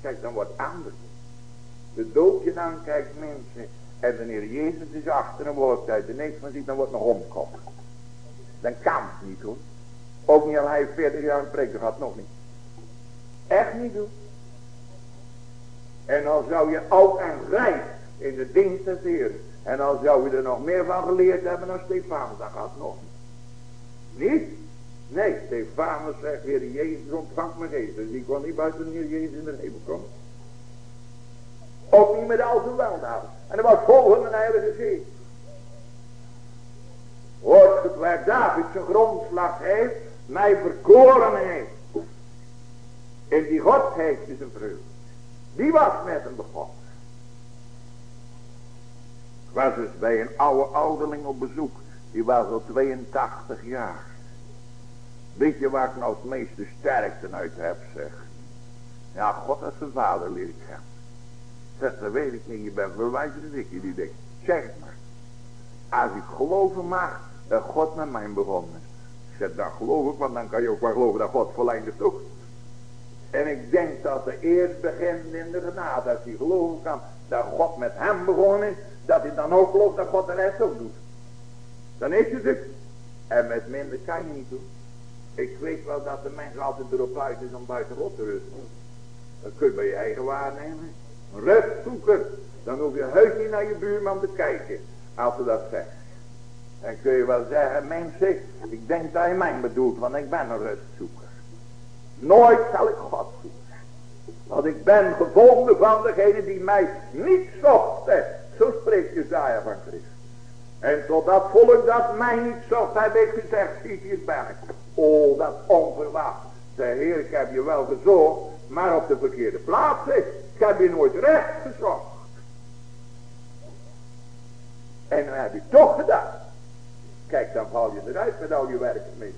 Kijk, dan wordt anders. De dood je aankijkt mensen. En wanneer Jezus is achter een woord uit de niks van ziet, dan wordt nog omkomen. Dan kan het niet hoor. Ook niet al hij 40 jaar spreken gaat, nog niet. Echt niet doen. En dan zou je oud en grijs in de dienst des. En dan zou je er nog meer van geleerd hebben dan Stefanus. Dat gaat nog niet. Niet? Nee, Stefanus zegt weer, Jezus ontvangt geest. Dus die kon niet buiten Jezus in de hemel komt. Ook niet met al zijn weldaden. En dat was volgende heilige geest. Hoort het waar David zijn grondslag heeft, mij verkoren heeft. In die godheid is een vreugde. Die was met hem begonnen. Ik was dus bij een oude ouderling op bezoek. Die was al 82 jaar. Weet je waar ik nou het meeste sterkte uit heb, zeg. Ja, God als zijn vader leer ik. Zeg, dat weet ik niet. Je bent veel wijzer dan ik. Die denkt, zeg het maar. Als ik geloven mag dat God met mij begonnen is. Ik zeg, dat geloof ik, want dan kan je ook wel geloven dat God verlengd toch. En ik denk dat de eerst begint in de genade. Als hij geloven kan dat God met hem begonnen is. Dat hij dan ook gelooft dat God de rest ook doet. Dan is het het. En met minder kan je niet doen. Ik weet wel dat de mens altijd erop uit is om buiten God te rusten. Dat kun je bij je eigen waarnemen. Rust zoeken. Dan hoef je heus niet naar je buurman te kijken. Als ze dat zegt. Dan kun je wel zeggen, mensen, ik denk dat je mij bedoelt, want ik ben een rustzoeker. Nooit zal ik God zoeken. Want ik ben gevonden van degene die mij niet zocht. Zo spreekt Jezaja van Christus. En totdat volk dat mij niet zocht, heb ik gezegd, ziet hier ik. Oh, dat onverwacht. De Heer, ik heb je wel gezocht, maar op de verkeerde plaats. Ik heb je nooit recht gezocht. En dan heb je toch gedaan. Kijk, dan val je eruit met al je werken mee.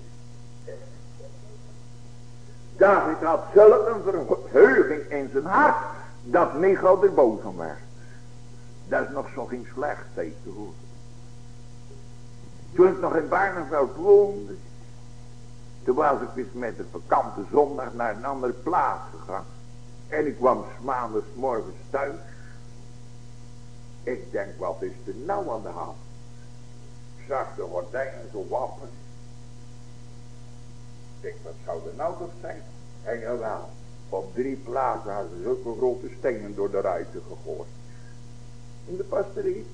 David had zulk een verheuging in zijn hart, dat Michal er boos om werd. Dat is nog zo geen slecht teken hoor. Toen ik nog in Barneveld woonde, toen was ik eens met de vakante zondag naar een andere plaats gegaan. En ik kwam maandags morgens thuis. Ik denk, wat is er nou aan de hand? Ik zag de gordijnen zo wappen. Ik denk, wat zou er nou toch zijn? En jawel, op drie plaatsen hadden ze zulke grote stenen door de ruiten gegooid. In de pastorie.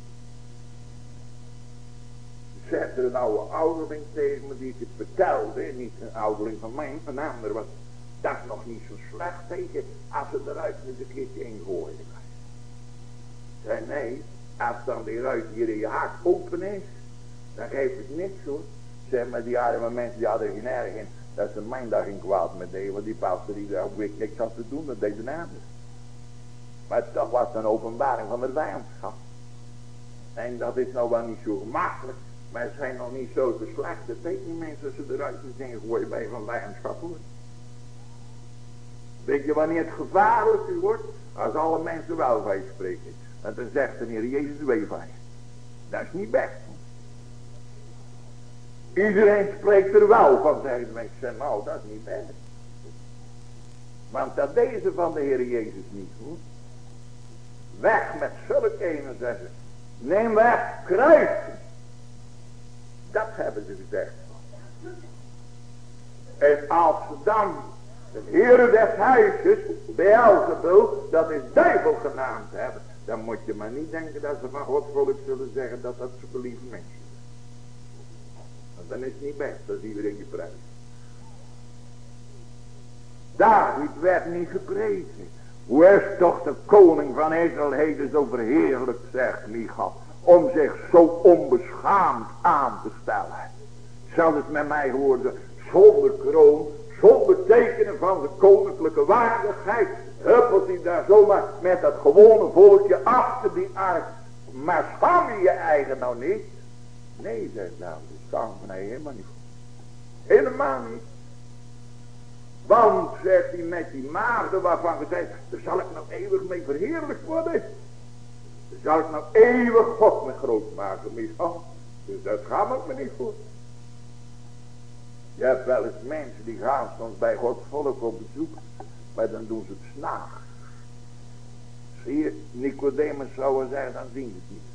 Zet er een oude ouderling tegen me die ik het vertelde. Niet een ouderling van mij, een ander was. Dat nog niet zo slecht tegen als ze eruit met een keertje ingooien. Zei nee, als dan die ruit hier in je hart open is, dan geeft het niks hoor. Zeg maar die arme mensen die hadden geen erg in. Dat ze mijn dag in kwaad met deden. Want die pastor die daar ik niks had te doen. Dat deed een ander. Maar toch was het een openbaring van de vijandschap. En dat is nou wel niet zo gemakkelijk. Maar ze zijn nog niet zo te slecht. Dat weet mensen als ze eruit zijn gooien bij van vijandschap hoor. Weet je wanneer het gevaarlijk wordt? Als alle mensen wel je spreken. En dan zegt de Heer Jezus je. Dat is niet best. Iedereen spreekt er wel van, zeggen ze. Ik zeg, nou, dat is niet best. Want dat deze van de Heer Jezus niet, hoor. Weg met zulke ene, zeggen Neem weg, kruis. Dat hebben ze gezegd. En als dan de Heere des huizes, Beelzebul, dat is duivel genaamd hebben. Dan moet je maar niet denken dat ze van God volk zullen zeggen dat dat zo lieve mensen dan is het niet best als iedereen je prijs. David werd niet geprezen. Hoe is toch de koning van Israël heden zo verheerlijk, zegt Michal, om zich zo onbeschaamd aan te stellen. Zal het met mij worden, zonder kroon, zonder tekenen van de koninklijke waardigheid, huppelt hij daar zomaar met dat gewone volkje achter die ark. Maar schaam je je eigen nou niet? Nee, zegt David staan. Nee, helemaal niet. Helemaal niet. Want, zegt hij met die maagden waarvan gezegd, daar zal ik nou eeuwig mee verheerlijkt worden. Daar zal ik nou eeuwig God met groot maken, Michal. Dus dat gaat ook me niet voor. Je hebt wel eens mensen die gaan soms bij Gods volk op bezoek, maar dan doen ze het s'nachts. Zie je, Nicodemus zou zeggen, dan zien ze het niet.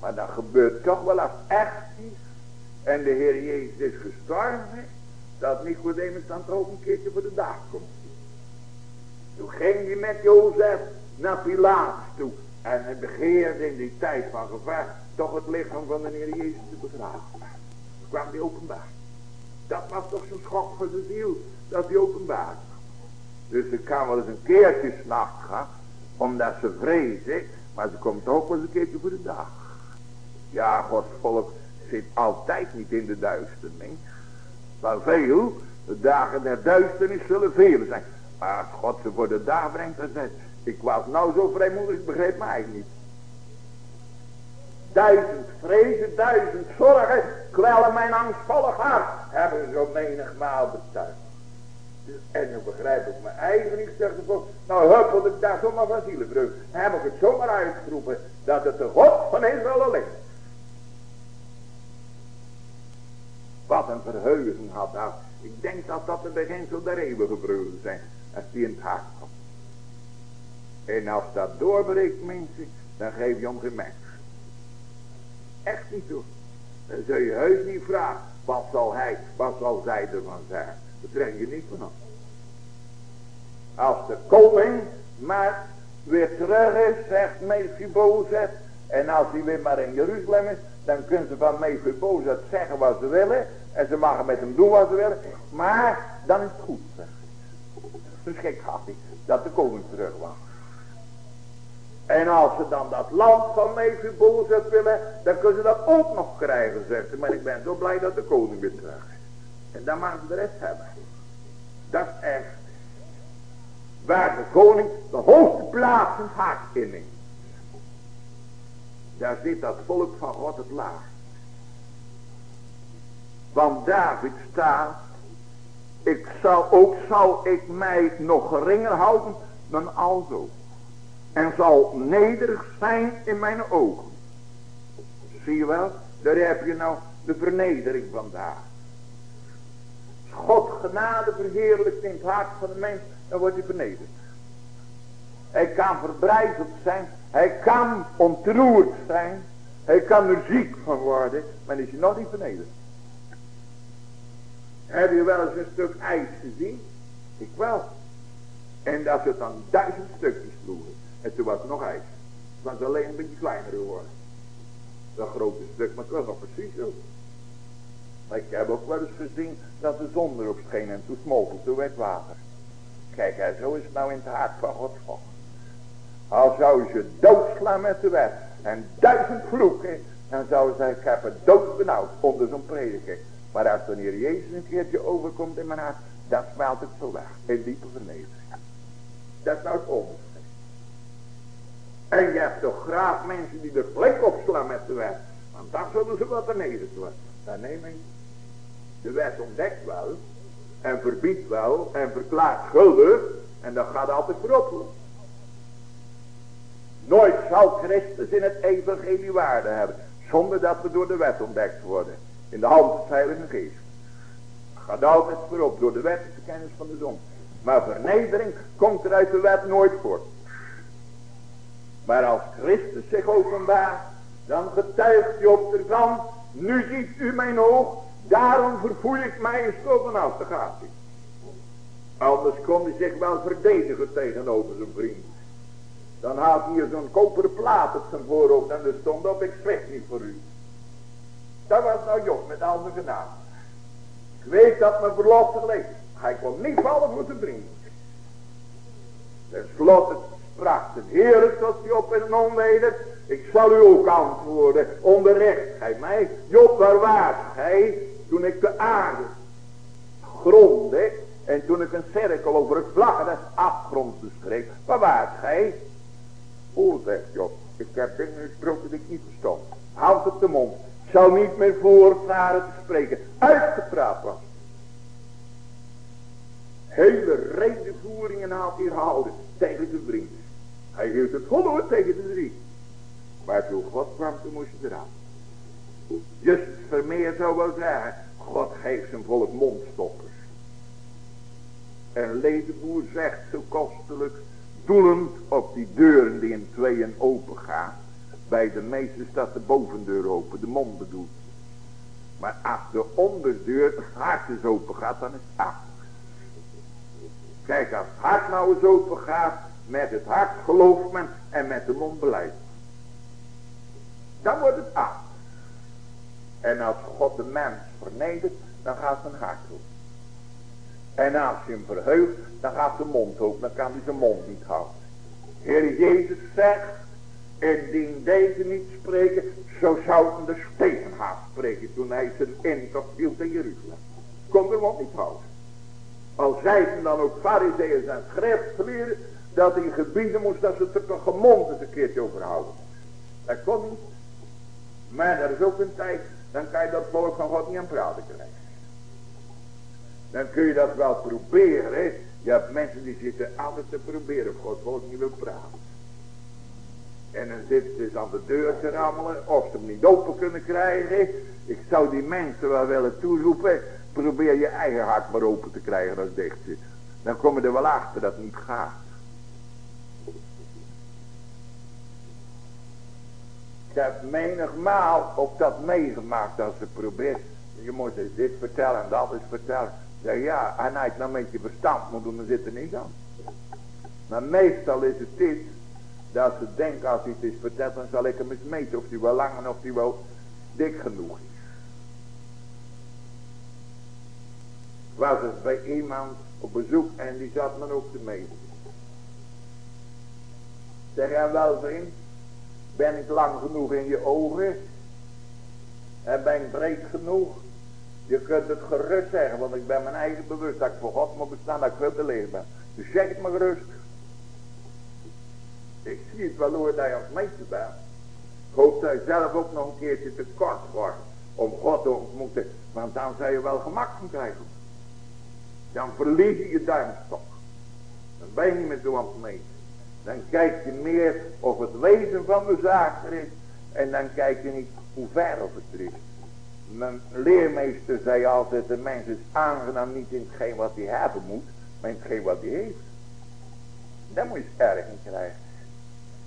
Maar dat gebeurt toch wel als echt is. En de Heer Jezus is gestorven. Dat Nicodemus dan toch een keertje voor de dag komt. Toen ging hij met Jozef naar Pilatus toe. En hij begeerde in die tijd van gevaar toch het lichaam van de Heer Jezus te begraven. Kwam hij openbaar. Dat was toch zo'n schok voor de ziel. Dat hij openbaar Dus ze kan wel eens een keertje s'nachts gaan. Omdat ze vrezen. Maar ze komt ook wel eens een keertje voor de dag. Ja, Gods volk zit altijd niet in de duisternis. Maar veel, de dagen der duisternis zullen vele zijn. Maar als God ze voor de dag brengt, dan zegt ik was nou zo vrijmoedig, ik begreep mij niet. Duizend vrezen, duizend zorgen kwellen mijn angstvallig hart, hebben ze zo menigmaal betuigd. Dus, en dan begrijp ik mijn eigen niet, zegt de volk. Nou huppelde ik daar zomaar van zielenbreuk. Heb ik het zomaar uitgeroepen dat het de God van Israël alleen ligt, Wat een verheugen had dat. Ik denk dat dat de beginsel der eeuwige vreugde zijn. Als die in het hart komt. En als dat doorbreekt mensen, dan geef je om mens. Echt niet hoor. Dan zul je heus niet vragen. Wat zal hij, wat zal zij ervan zeggen. Dat krijg je niet vanaf. Als de koning maar weer terug is, zegt Mephibozet. En als hij weer maar in Jeruzalem is, dan kunnen ze van Mephibozet zeggen wat ze willen. En ze mogen met hem doen wat ze willen. Maar dan is het goed. Dus gek had hij dat de koning terug was. En als ze dan dat land van Mephibozet willen, dan kunnen ze dat ook nog krijgen, zegt ze. Maar ik ben zo blij dat de koning weer terug is. En dan mag ze de rest hebben. Dat is echt. Waar de koning de hoogste plaats in hart inneemt. Daar zit dat volk van God het laag. Want David staat. Ik zal, ook zal ik mij nog geringer houden dan alzo. En zal nederig zijn in mijn ogen. Zie je wel? Daar heb je nou de vernedering vandaag. God genade verheerlijkt in het hart van de mens, dan wordt hij vernederd. Hij kan verbrijzeld zijn, hij kan ontroerd zijn, hij kan er ziek van worden, maar is hij nog niet vernederd. Heb je wel eens een stuk ijs gezien? Ik wel. En dat het dan duizend stukjes. En toen was er nog ijs. Het was alleen een beetje kleiner geworden. Dat grote stuk, maar het was nog precies zo. Ik heb ook wel eens gezien dat de zon erop scheen en toen smolten, toen werd water. Kijk, hè, zo is het nou in het hart van God. Al zou je doodslaan met de wet en duizend vloeken, dan zou ze zeggen, ik heb het dood benauwd onder zo'n prediking. Maar als wanneer Jezus een keertje overkomt in mijn hart, dan smelt het zo weg. In diepe vernedering. Dat is nou het. En je hebt toch graag mensen die de flink opslaan met de wet. Want dan zullen ze wat vernederd worden. Dan neem ik. De wet ontdekt wel. En verbiedt wel. En verklaart schuldig. En dat gaat altijd voorop. Nooit zal Christus in het evangelie waarde hebben. Zonder dat we door de wet ontdekt worden. In de hand des heilige geest. Gaat altijd voorop door de wet de kennis van de zon. Maar vernedering komt er uit de wet nooit voort. Maar als Christus zich openbaart, dan getuigt hij op ervan, nu ziet u mijn oog, daarom vervoer ik mij eens vanaf, daar gaat hij. Anders kon hij zich wel verdedigen tegenover zijn vriend. Dan had hij zo'n koperen plaat op zijn voorhoofd en er stond op, ik zweeg niet voor u. Dat was nou Job met al zijn. Ik weet dat mijn verlofte leeft. Hij kon niet vallen voor zijn vriend. Ten slotte sprak de Heer tot Job en onweder. Ik zal u ook antwoorden. Onderrecht gij mij. Job, waar waart gij toen ik de aarde gronde. En toen ik een cirkel over het vlaggen des afgronds beschreef. Waar waart gij? O, zegt Job. Ik heb dingen gesproken die ik niet verstond. Houd op de mond. Ik zal niet meer voortvaren te spreken. Uitgepraat was. Hele redenvoeringen had hij gehouden tegen de vriend. Hij hield het volle tegen de drie. Maar toen God kwam, toen moest je eraan. Justus Vermeer zou wel zeggen, God geeft zijn volk mondstoppers. En Ledenboer zegt zo kostelijk, doelend op die deuren die in tweeën open gaan. Bij de meeste staat de bovendeur open, de mond bedoelt. Maar als de onderdeur, het hart is open gaat, dan is het af. Kijk, als het hart nou eens open gaat, met het hart gelooft men en met de mond beleidt. Dan wordt het af. En als God de mens vernedert, dan gaat zijn hart open. En als hij hem verheugt, dan gaat de mond open. Dan kan hij zijn mond niet houden. Heer Jezus zegt, indien deze niet spreken, zo zouden de stenen spreken toen hij zijn hield in Jeruzalem. Kon de mond niet houden. Al zeiden dan ook fariseeërs en schriftgeleerden, dat hij gebieden moest dat ze het gemond eens een keertje overhouden. Dat kon niet. Maar er is ook een tijd, dan kan je dat volk van God niet aan praten krijgen. Dan kun je dat wel proberen. Hè? Je hebt mensen die zitten altijd te proberen of God volk niet wil praten. En dan zitten ze aan de deur te rammelen. Of ze hem niet open kunnen krijgen. Ik zou die mensen wel willen toeroepen. Probeer je eigen hart maar open te krijgen als dicht zit. Dan komen er wel achter dat het niet gaat. Ik heb menigmaal op dat meegemaakt als ze probeert. Je moet eens dit vertellen en dat eens vertellen. Zeg ja, en hij het nou met je verstand moet doen, dan zit er niks aan. Maar meestal is het dit, dat ze denken als het is verteld, dan zal ik hem eens meten of hij wel lang en of hij wel dik genoeg is. Was het bij iemand op bezoek en die zat men ook te meten. Zeg hij wel vriend, ben ik lang genoeg in je ogen? En ben ik breed genoeg? Je kunt het gerust zeggen, want ik ben mijn eigen bewust dat ik voor God moet bestaan, dat ik leeg ben. Dus zeg het maar gerust. Ik zie het wel hoor dat je als meester bent. Ik hoop dat je zelf ook nog een keertje te kort wordt om God te ontmoeten. Want dan zou je wel gemak van krijgen. Dan verlies je je duimstok. Dan ben je niet meer zo aan het. Dan kijk je meer of het wezen van de zaak er is. En dan kijk je niet hoe ver of het er is. Mijn leermeester zei altijd, de mens is aangenaam niet in hetgeen wat hij hebben moet, maar in hetgeen wat hij heeft. Daar moet je erg in krijgen.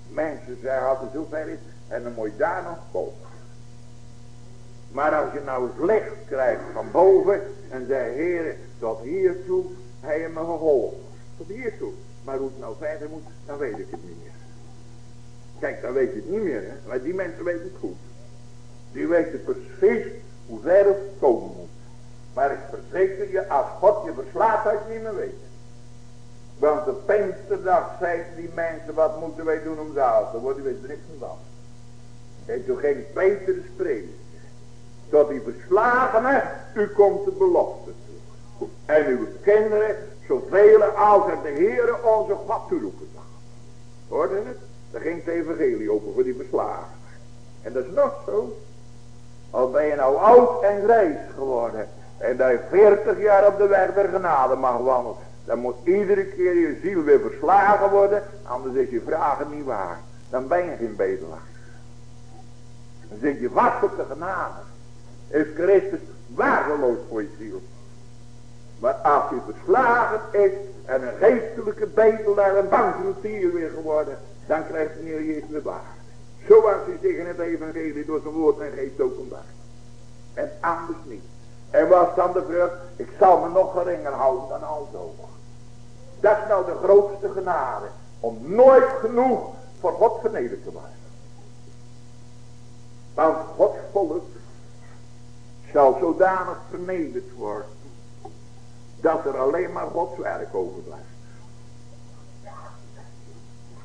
Mensen zeggen altijd zo ver is, en dan moet je daar nog komen. Maar als je nou eens licht krijgt van boven, en zegt, heren, tot hiertoe heb je me geholpen. Tot hiertoe. Maar hoe het nou verder moet, dan weet ik het niet meer. Kijk, dan weet je het niet meer, hè. Maar die mensen weten het goed. Die weten precies hoe ver het komen moet. Maar ik verzeker je, als God je verslaat, dat je niet meer weet. Want de Pinksterdag zeiden die mensen, wat moeten wij doen om zaal te worden? Weet er niks van. En toen ging Peter spreken. Tot die verslagenen, u komt de belofte toe. En uw kinderen, zoveel als er de Heere onze God toeroepen zal. Hoorde het? Daar ging het evangelie open voor die verslagen. En dat is nog zo. Al ben je nou oud en grijs geworden. En dat je 40 jaar op de weg der genade mag wandelen. Dan moet iedere keer je ziel weer verslagen worden. Anders is je vragen niet waar. Dan ben je geen bedelaar. Dan zit je vast op de genade. Is Christus waardeloos voor je ziel. Maar als je verslagen is en een geestelijke bedelaar, een bankroetier weer geworden. Dan krijgt de Heer Jezus weer waar. Zoals hij zich in het evangelie door zijn woord en geest openbaar. En anders niet. En was dan de vrucht, ik zal me nog geringer houden dan alzo. Dat is nou de grootste genade. Om nooit genoeg voor God vernederd te worden. Want Gods volk zal zodanig vernederd worden. Dat er alleen maar Gods werk overblijft.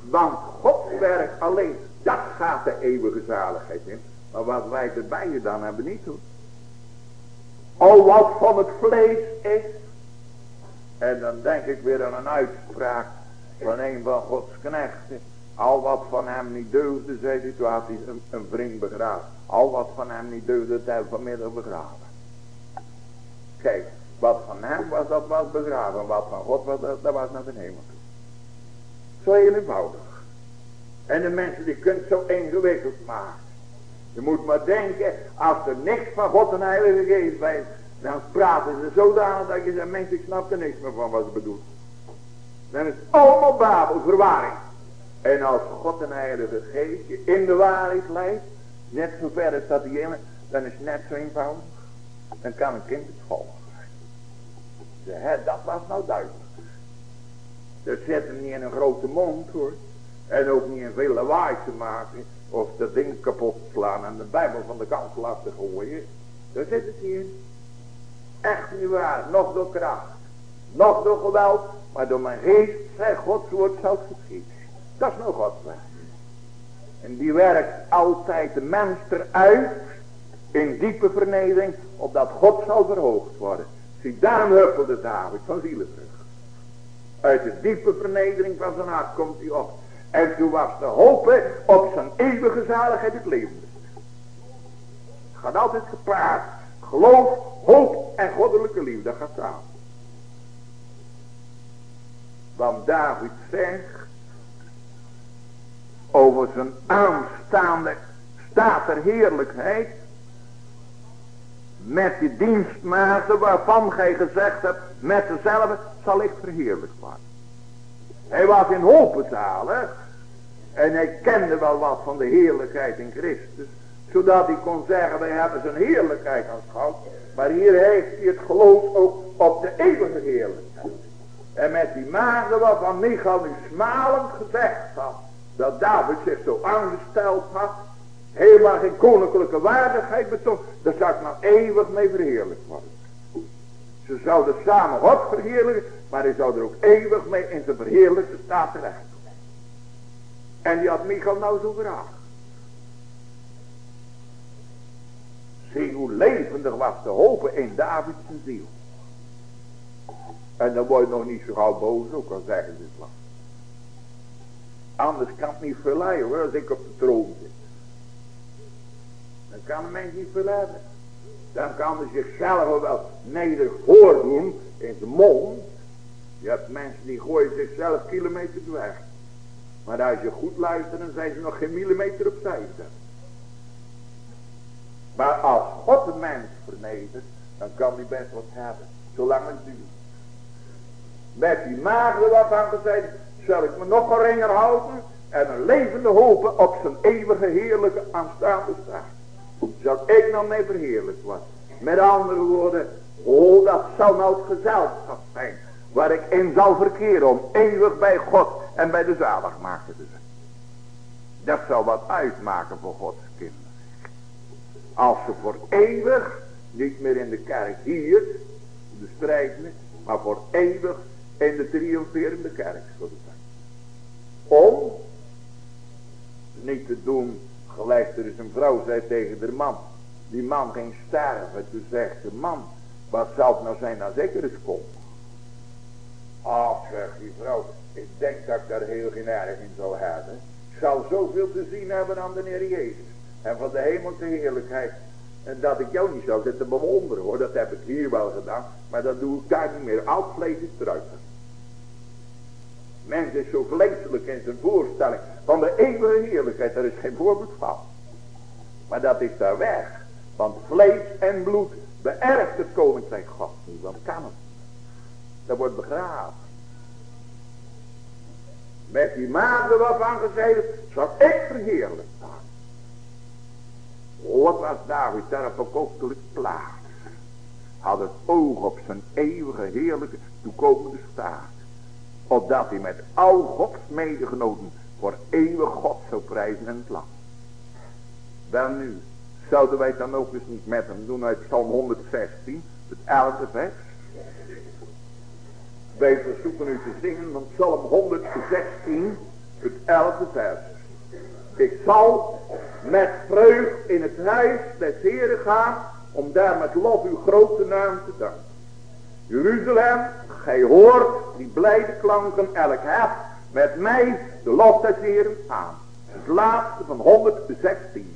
Want Gods werk alleen dat gaat de eeuwige zaligheid in. Maar wat wij erbij dan hebben niet doen. Al wat van het vlees is. En dan denk ik weer aan een uitspraak van een van Gods knechten. Al wat van hem niet deugde, zei hij, toen hij een, een vriend begraven. Al wat van hem niet deugde, dat hij vanmiddag begraven. Kijk, wat van hem was, dat was begraven. Wat van God was, dat, dat was naar de hemel toe. Zo heel eenvoudig. En de mensen die kunt zo ingewikkeld maken. Je moet maar denken, als er niks van God en Heilige Geest bij dan praten ze zodanig dat je zegt, mensen, ik snap er niks meer van wat ze bedoelt. Dan is het allemaal babel, verwarring. En als God en Heilige Geest je in de waarheid leidt, net zo ver is dat in, dan is het net zo eenvoudig. Dan kan een kind het volgen. Dat was nou duidelijk. Dat zet hem niet in een grote mond hoor. En ook niet in veel lawaai te maken. Of dat ding kapot te slaan en de Bijbel van de kant te laten gooien. Daar zit het hier. Echt niet waar. Nog door kracht. Nog door geweld. Maar door mijn geest, zegt Gods woord, het geschieden. Dat is nou Gods werk. En die werkt altijd de mens eruit. In diepe vernedering. Opdat God zal verhoogd worden. Zie, daarom huppelde David van zielenvrucht. Uit de diepe vernedering van zijn hart komt hij op. En toen was de hoop op zijn eeuwige zaligheid het leven. Gaat altijd gepaard. Geloof, hoop en goddelijke liefde. Gaat samen. Want David zegt. over zijn aanstaande staat er heerlijkheid. Met die dienstmaten waarvan gij gezegd hebt, met dezelfde zal ik verheerlijk worden. Hij was in hopen zalig. En hij kende wel wat van de heerlijkheid in Christus. Zodat hij kon zeggen, wij hebben zijn heerlijkheid aanschouwd. Maar hier heeft hij het geloof ook op de eeuwige heerlijkheid. En met die maagden waarvan Michal nu smalend gezegd had. Dat David zich zo aangesteld had. Helemaal geen koninklijke waardigheid betoond. Daar zou ik nou eeuwig mee verheerlijkt worden. Ze zouden samen God verheerlijken. Maar hij zou er ook eeuwig mee in zijn verheerlijkte staat terecht. En die had Michal nou zo graag. Zie hoe levendig was de hopen in Davids ziel. En dan word je nog niet zo gauw boos ook al zeggen ze het wel. Anders kan het niet verleiden hoor als ik op de troon zit. Dan kan een mens niet verleiden. Dan kan hij zichzelf wel nederig voordoen in zijn mond. Je hebt mensen die gooien zichzelf kilometers weg. Maar als je goed luistert dan zijn ze nog geen millimeter opzij. Maar als God de mens vernedert, dan kan hij best wat hebben. Zolang het duurt. Met die maagden waarvan gezegd, zal ik me nog geringer houden. En een levende hopen op zijn eeuwige heerlijke aanstaande staat. Zal ik nou mee verheerlijk worden. Met andere woorden, oh dat zal nou het gezelschap zijn. Waar ik in zal verkeren om eeuwig bij God en bij de zaligmaker te zijn. Dat zal wat uitmaken voor Gods kinderen. Als ze voor eeuwig, niet meer in de kerk hier, de strijdende, maar voor eeuwig in de triomferende kerk zullen zijn. Om niet te doen, gelijk er is een vrouw zei tegen de man, die man ging sterven, toen zegt de man, wat zal het nou zijn als ik er eens kom? Ach, zegt die vrouw, ik denk dat ik daar heel geen erg in zou hebben. Ik zal zoveel te zien hebben aan de Heer Jezus. En van de hemelse heerlijkheid. En dat ik jou niet zou zitten bewonderen hoor. Dat heb ik hier wel gedaan. Maar dat doe ik daar niet meer. Oud vlees is eruit. Mens is zo vleeselijk in zijn voorstelling. Van de eeuwige heerlijkheid. Er is geen voorbeeld van. Maar dat is daar weg. Want vlees en bloed beërft het koninkrijk God niet. Want kan het. Dat wordt begraven. Met die maagden waarvan gezegd zal ik verheerlijk staan. Wat was David daar op een kostelijk plaats. Had het oog op zijn eeuwige heerlijke toekomende staat. Opdat hij met al Gods medegenoten voor eeuwig God zou prijzen in het land. Wel nu, zouden wij dan ook eens niet met hem doen uit Psalm 116, het 11e vers. Wij verzoeken u te zingen van Psalm 116, het 11e vers. Ik zal met vreugd in het huis des Heren gaan, om daar met lof uw grote naam te danken. Jeruzalem, gij hoort die blijde klanken elk hebt, met mij de lof des aan. Het laatste van 116.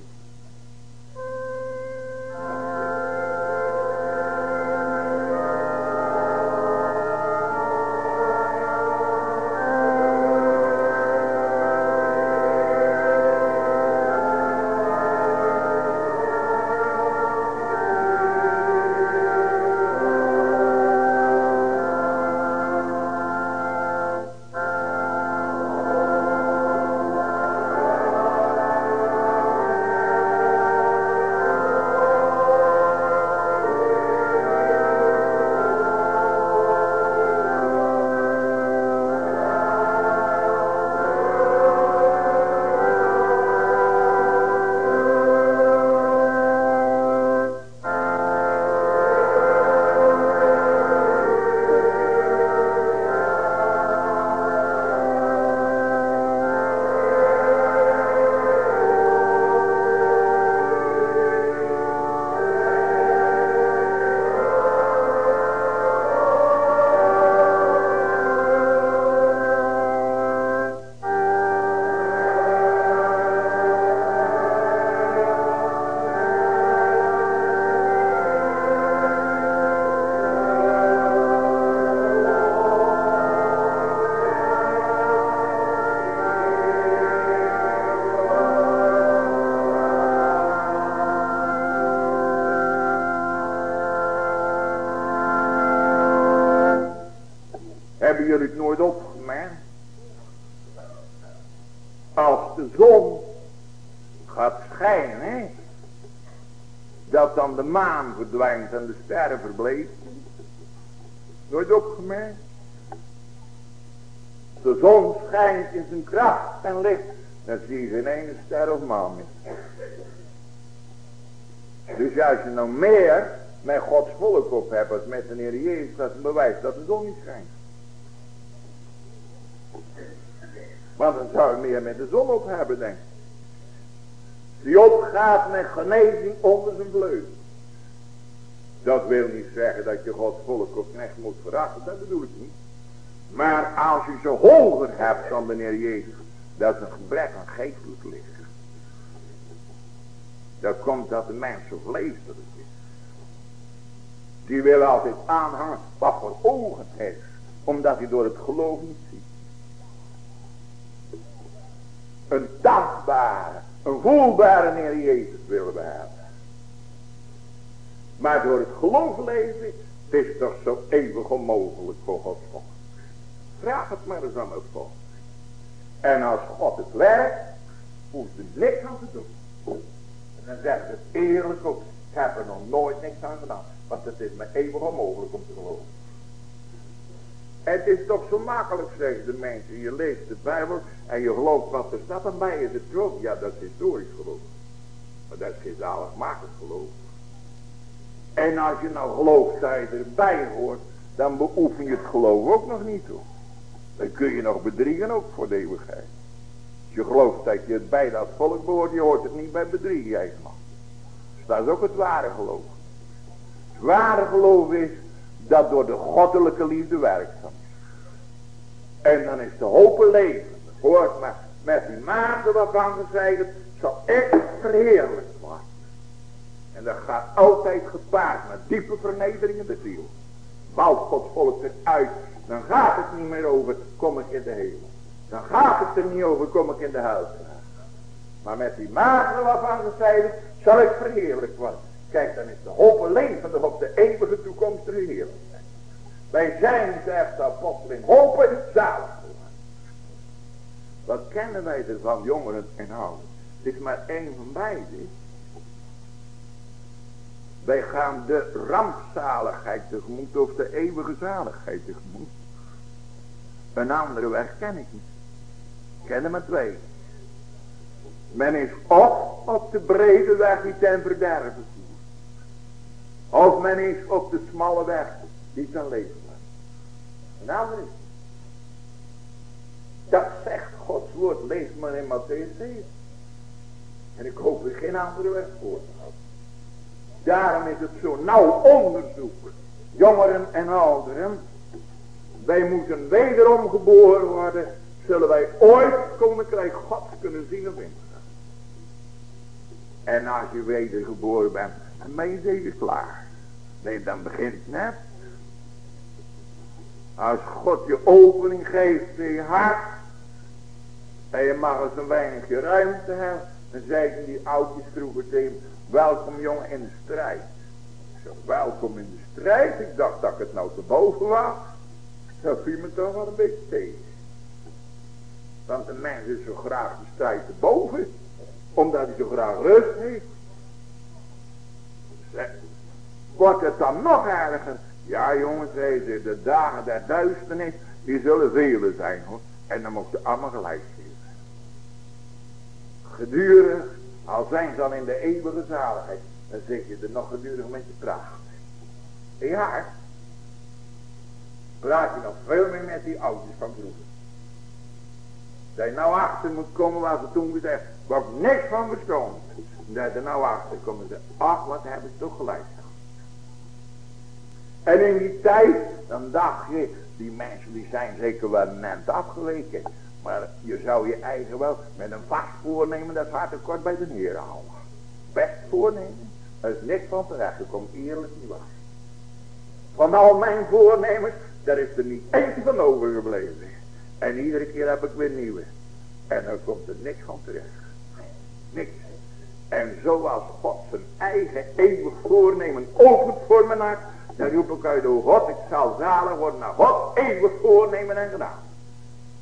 De maan verdwijnt en de sterren verbleekt. Nooit opgemerkt? De zon schijnt in zijn kracht en licht. Dan zie je geen ene ster of maan meer. Dus als je nou meer met Gods volk op hebt als met de Heer Jezus, dat is een bewijs dat de zon niet schijnt. Want dan zou je meer met de zon op hebben, denk ik. Die opgaat met genezing onder zijn vleugel. Dat wil niet zeggen dat je Gods volk of knecht moet verachten, dat bedoel ik niet. Maar als je ze hoger hebt dan de Jezus, dat is een gebrek aan geestelijk licht. Dat komt dat de mens zo vleeselijk is. Die wil altijd aanhangen wat voor ogen heeft. Omdat hij door het geloof niet ziet. Een dankbare, een voelbare Heer Jezus. Maar door het geloof leven, het is toch zo eeuwig onmogelijk voor Gods volk. Vraag het maar eens aan het volk. En als God het werkt, hoeft er niks aan te doen. En dan zegt het eerlijk ook, ik heb er nog nooit niks aan gedaan. Want het is me eeuwig onmogelijk om te geloven. Het is toch zo makkelijk, zeggen de mensen. Je leest de Bijbel en je gelooft wat er staat. En bij je het geloof. Ja, dat is historisch geloof. Maar dat is zaligmakend geloof. En als je nou je erbij hoort. Dan beoefen je het geloof ook nog niet toe. Dan kun je nog bedriegen ook voor de eeuwigheid. Als je gelooft dat je het bij dat volk behoort. Je hoort het niet bij bedriegen, man. Dus dat is ook het ware geloof. Het ware geloof is dat door de goddelijke liefde is. En dan is de hoop leven. Hoort maar met die maanden waarvan gezegd zal ik verheerlijk. En dat gaat altijd gepaard met diepe vernedering in de ziel. Bouwt Gods volk eruit, dan gaat het niet meer over, kom ik in de hemel. Dan gaat het er niet over, kom ik in de huis. Maar met die maanden waarvan gezegd zal ik verheerlijk worden. Kijk, dan is de hoop levendig op de eeuwige toekomstige heerlijkheid. Wij zijn, zegt de apostel, in hopen zalig Wat kennen wij ervan, jongeren en ouderen? Het is maar één van beide. Wij gaan de rampzaligheid tegemoet of de eeuwige zaligheid tegemoet. Een andere weg ken ik niet. Ik ken er maar twee. Men is of op de brede weg die ten verderven of men is op de smalle weg die ten leven. Een ander is. Dat zegt Gods woord. Lees maar in Matthäus 7. En ik hoop er geen andere weg voor te houden. Daarom is het zo nauw onderzoek. Jongeren en ouderen. Wij moeten wederom geboren worden. Zullen wij ooit koninkrijk God kunnen zien of ingaan. En als je wedergeboren bent. Dan ben je zeker klaar. Nee, dan begint net. Als God je opening geeft in je hart. En je mag eens een weinigje ruimte hebben. Dan zeiden die oudjes vroeger tegen Welkom jongen in de strijd. Ik zeg, welkom in de strijd. Ik dacht dat ik het nou te boven was. Dat viel me toch wel een beetje tegen. Want de mens is zo graag de strijd te boven. Omdat hij zo graag rust heeft. Wordt het dan nog erger? Ja jongens, de, de dagen der duisternis, die zullen vele zijn hoor. En dan moet je allemaal gelijk geven. Gedurig, al zijn ze dan in de eeuwige zaligheid, dan zit je er nog gedurig met je praat. Ja, praat je nog veel meer met die ouders van vroeger. Dat je nou achter moet komen waar ze toen gezegd, wordt niks van verstond. Dat er nou achter komen ze, ach wat hebben ze toch gelijk. En in die tijd, dan dacht je, die mensen die zijn zeker wel net afgeweken. Maar je zou je eigen wel met een vast voornemen dat hart kort bij de Heer houden. Best voornemen. Er is niks van terecht gekomen, eerlijk niet waar. Van al mijn voornemens, daar is er niet één van overgebleven. En iedere keer heb ik weer nieuwe. En dan komt er niks van terecht. Niks. En zoals God zijn eigen eeuwig voornemen opent voor mijn hart, Dan roep ik uit, o God, ik zal zalig worden naar God eeuwig voornemen en gedaan.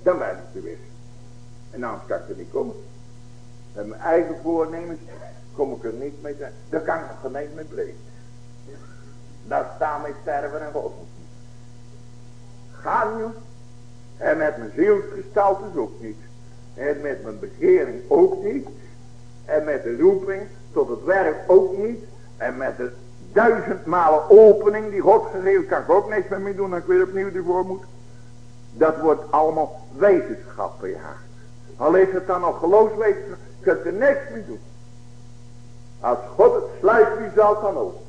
Dan ben ik te wist. En anders kan ik er niet komen. Met mijn eigen voornemens kom ik er niet mee. Daar kan ik nog geen mee blijven. Daar staan mijn sterven en God. Gaan joh. En met mijn zielsgestalte ook niet. En met mijn begering ook niet. En met de roeping tot het werk ook niet. En met de duizendmalen opening die God gegeven kan ik ook niks met me doen. Dat ik weer opnieuw ervoor moet. Dat wordt allemaal wetenschap ja. Al is het dan nog geloofswetenschap. Kunt er niks mee doen. Als God het sluit, wie zal dan openen?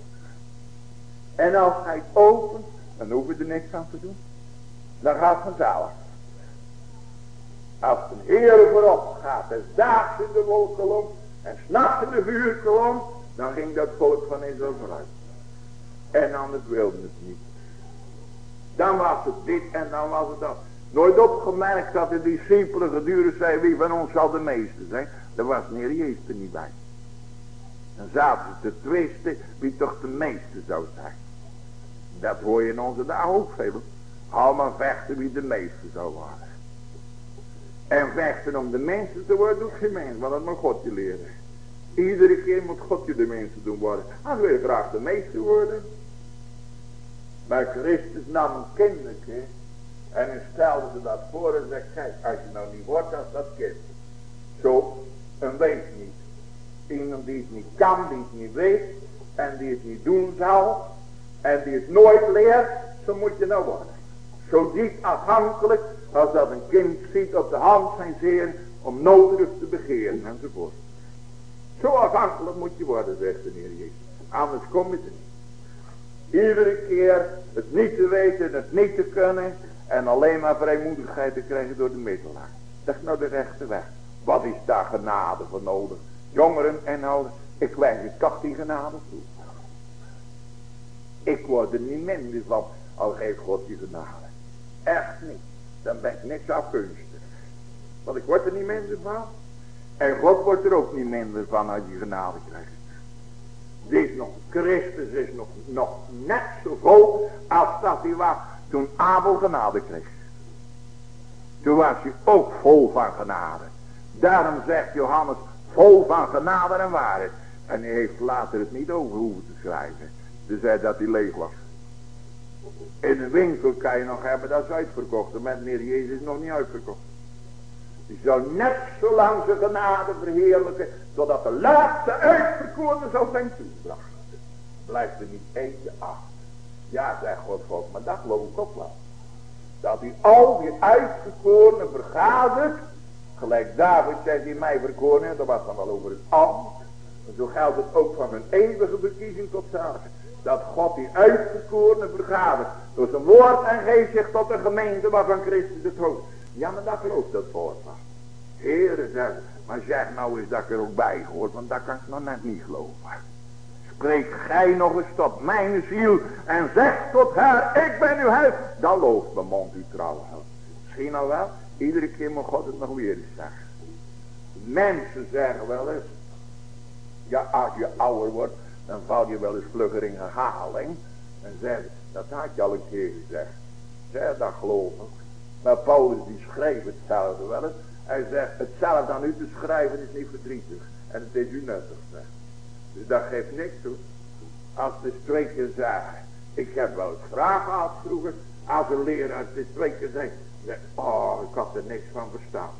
En als hij het opent, dan hoef je er niks aan te doen. Dan gaat vanzelf. Als de Heer voorop gaat, en daags in de wolkolom, en s'nachts in de vuurkolom, dan ging dat volk van Israël vooruit. En anders wilde het niet. Dan was het dit en dan was het dat. Nooit opgemerkt dat de discipelen gedurende zei wie van ons zal de meeste zijn. Daar was de Heer Jezus er niet bij. Dan zaten ze te twisten wie toch de meeste zou zijn. Dat hoor je in onze dagen ook veel. Allemaal vechten wie de meeste zou worden. En vechten om de mensen te worden doet geen mens. Want dat moet God je leren. Iedere keer moet God je de mensen doen worden. Als wil graag de meeste worden. Maar Christus nam een kindertje. En hij stelde ze dat voor en zei. Kijk als je nou niet wordt als dat kind. Zo een weet niet. Iemand die het niet kan, die het niet weet. En die het niet doen zal. En die het nooit leert. Zo moet je nou worden. Zo diep afhankelijk als dat een kind ziet op de hand zijn zeer om nodig te begeren enzovoort. Zo afhankelijk moet je worden, zegt de Heer Jezus. Anders kom je er niet. Iedere keer het niet te weten, het niet te kunnen en alleen maar vrijmoedigheid te krijgen door de middelaar. Dat is nou de rechte weg. Wat is daar genade voor nodig? Jongeren en ouderen, ik wijs je toch die genade toe. Ik word er niet minder van, al geeft God die genade. Echt niet. Dan ben ik niks afgunstig. Want ik word er niet minder van. En God wordt er ook niet minder van als je genade krijgt. Dit nog, Christus is nog, nog net zo vol als dat hij was toen Abel genade kreeg. Toen was hij ook vol van genade. Daarom zegt Johannes vol van genade en waarheid. En hij heeft later het niet over hoeven te schrijven. Ze zei dat hij leeg was. In een winkel kan je nog hebben, dat is uitverkocht. Met meneer Jezus nog niet uitverkocht. Die zou net zo lang zijn genade verheerlijken, totdat de laatste uitverkorene zou zijn toegebracht. Blijft er niet eentje achter. Ja, zegt God volk, maar dat geloof ik ook wel. Dat hij al die uitverkorenen vergadert, gelijk David zegt die mij verkoren, dat was dan wel over het ambt. En zo geldt het ook van een eeuwige verkiezing tot zaken dat God die uitverkorene vergadert. Door zijn woord en geeft zich tot de gemeente waarvan Christus het hoofd. Ja, maar dat gelooft dat woord van. Heren maar zeg nou eens dat ik er ook bij hoort, want dat kan ik nog net niet geloven. Spreek gij nog eens tot mijn ziel en zeg tot haar, ik ben uw huis. Dan looft mijn mond u trouw. Misschien al wel, iedere keer moet God het nog weer zeggen. Mensen zeggen wel eens, ja als je ouder wordt, dan val je wel eens vlugger in herhaling. En zeg, dat had je al een keer gezegd. Zeg, dat geloof ik. Maar Paulus die schreef hetzelfde wel eens. Hij zegt, hetzelfde aan u te schrijven is niet verdrietig. En het is u nuttig. Dat geeft niks toe. Als de keer zeggen. Ik heb wel eens vragen gehad vroeger. Als een leraar de twee keer zegt. Oh, ik had er niks van verstaan.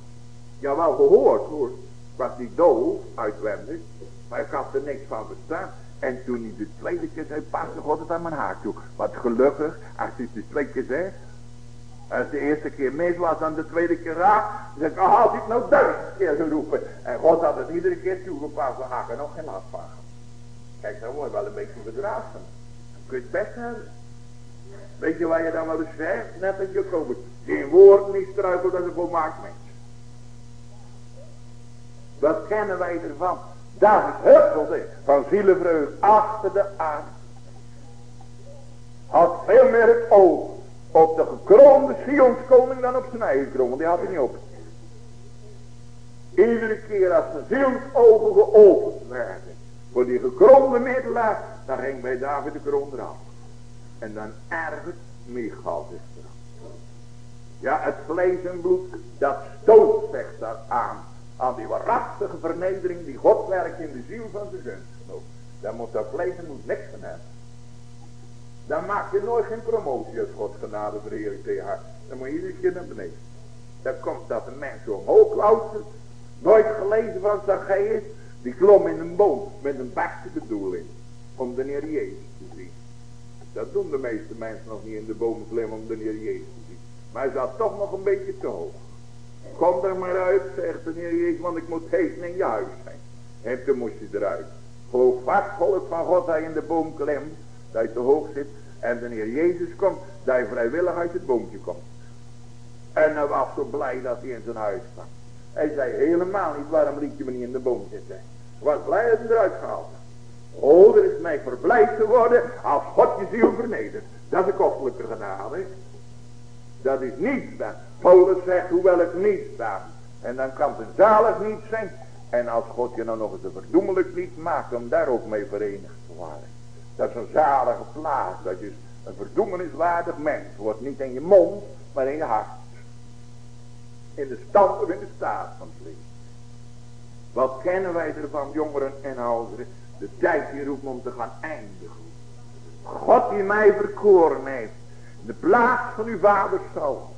Ja, wel gehoord hoor. Was niet doof, uitwendig. Maar ik had er niks van verstaan. En toen hij de tweede keer zei, paste God het aan mijn haak toe. Wat gelukkig, als hij de tweede keer zei. Als de eerste keer mis was, dan de tweede keer raak. Dan zeg ik, oh, had ik nou duizend keer geroepen. En God had het iedere keer toegepast, dan had ik er nog geen last van. Kijk, dan word je wel een beetje bedragen. Dan kun je het best hebben. Weet je waar je dan wel eens zegt? Net als Jacobus. Geen woord niet struikelt als een volmaakt mens. Wat kennen wij ervan? David huppelde van zielenvreugd achter de aarde. Had veel meer het oog op de gekroonde Sionskoning dan op zijn eigen kroon. Die had hij niet op. Iedere keer als de zielsogen geopend werden. Voor die gekroonde middelaar. Dan ging bij David de kroon eraf. En dan ergert Michal zich eraan. Ja, het vlees en bloed, dat stoot zich daar aan. Aan die waarachtige vernedering die God werkt in de ziel van de gunstgenoot. Daar moet dat vlees en bloed niks van hebben. Dan maak je nooit geen promotie als God genade tegen haar. Dan moet je iedere keer naar beneden. Dan komt dat een mens omhoog klautert. Nooit gelezen van Zacchaeus. Die klom in een boom met een beste bedoeling. Om de Heer Jezus te zien. Dat doen de meeste mensen nog niet in de boom klimmen om de Heer Jezus te zien. Maar hij zat toch nog een beetje te hoog. Kom er maar uit, zegt de Heer Jezus, want ik moet heet in je huis zijn. En toen moest hij eruit. Geloof vast, volk van God, hij in de boom klimt dat je te hoog zit. En de Heer Jezus komt, dat je vrijwillig uit het boompje komt. En hij was zo blij dat hij in zijn huis kwam. Hij zei helemaal niet, waarom liet je me niet in de boom zitten? Ik was blij dat hij eruit gehaald Oh, er is mij verblijd te worden als God je ziel vernedert. Dat is een kostelijke genade. Dat is niet dat. Paulus zegt, hoewel het niet staat. En dan kan het zalig niet zijn. En als God je nou nog eens een verdoemelijk niet maakt om daar ook mee verenigd te worden. Dat is een zalige plaats. Dat je een verdoemeniswaardig mens wordt. Niet in je mond, maar in je hart. In de stand of in de staat van het leven. Wat kennen wij ervan, jongeren en ouderen? De tijd die roept om te gaan eindigen. God die mij verkoren heeft. De plaats van uw vader zal.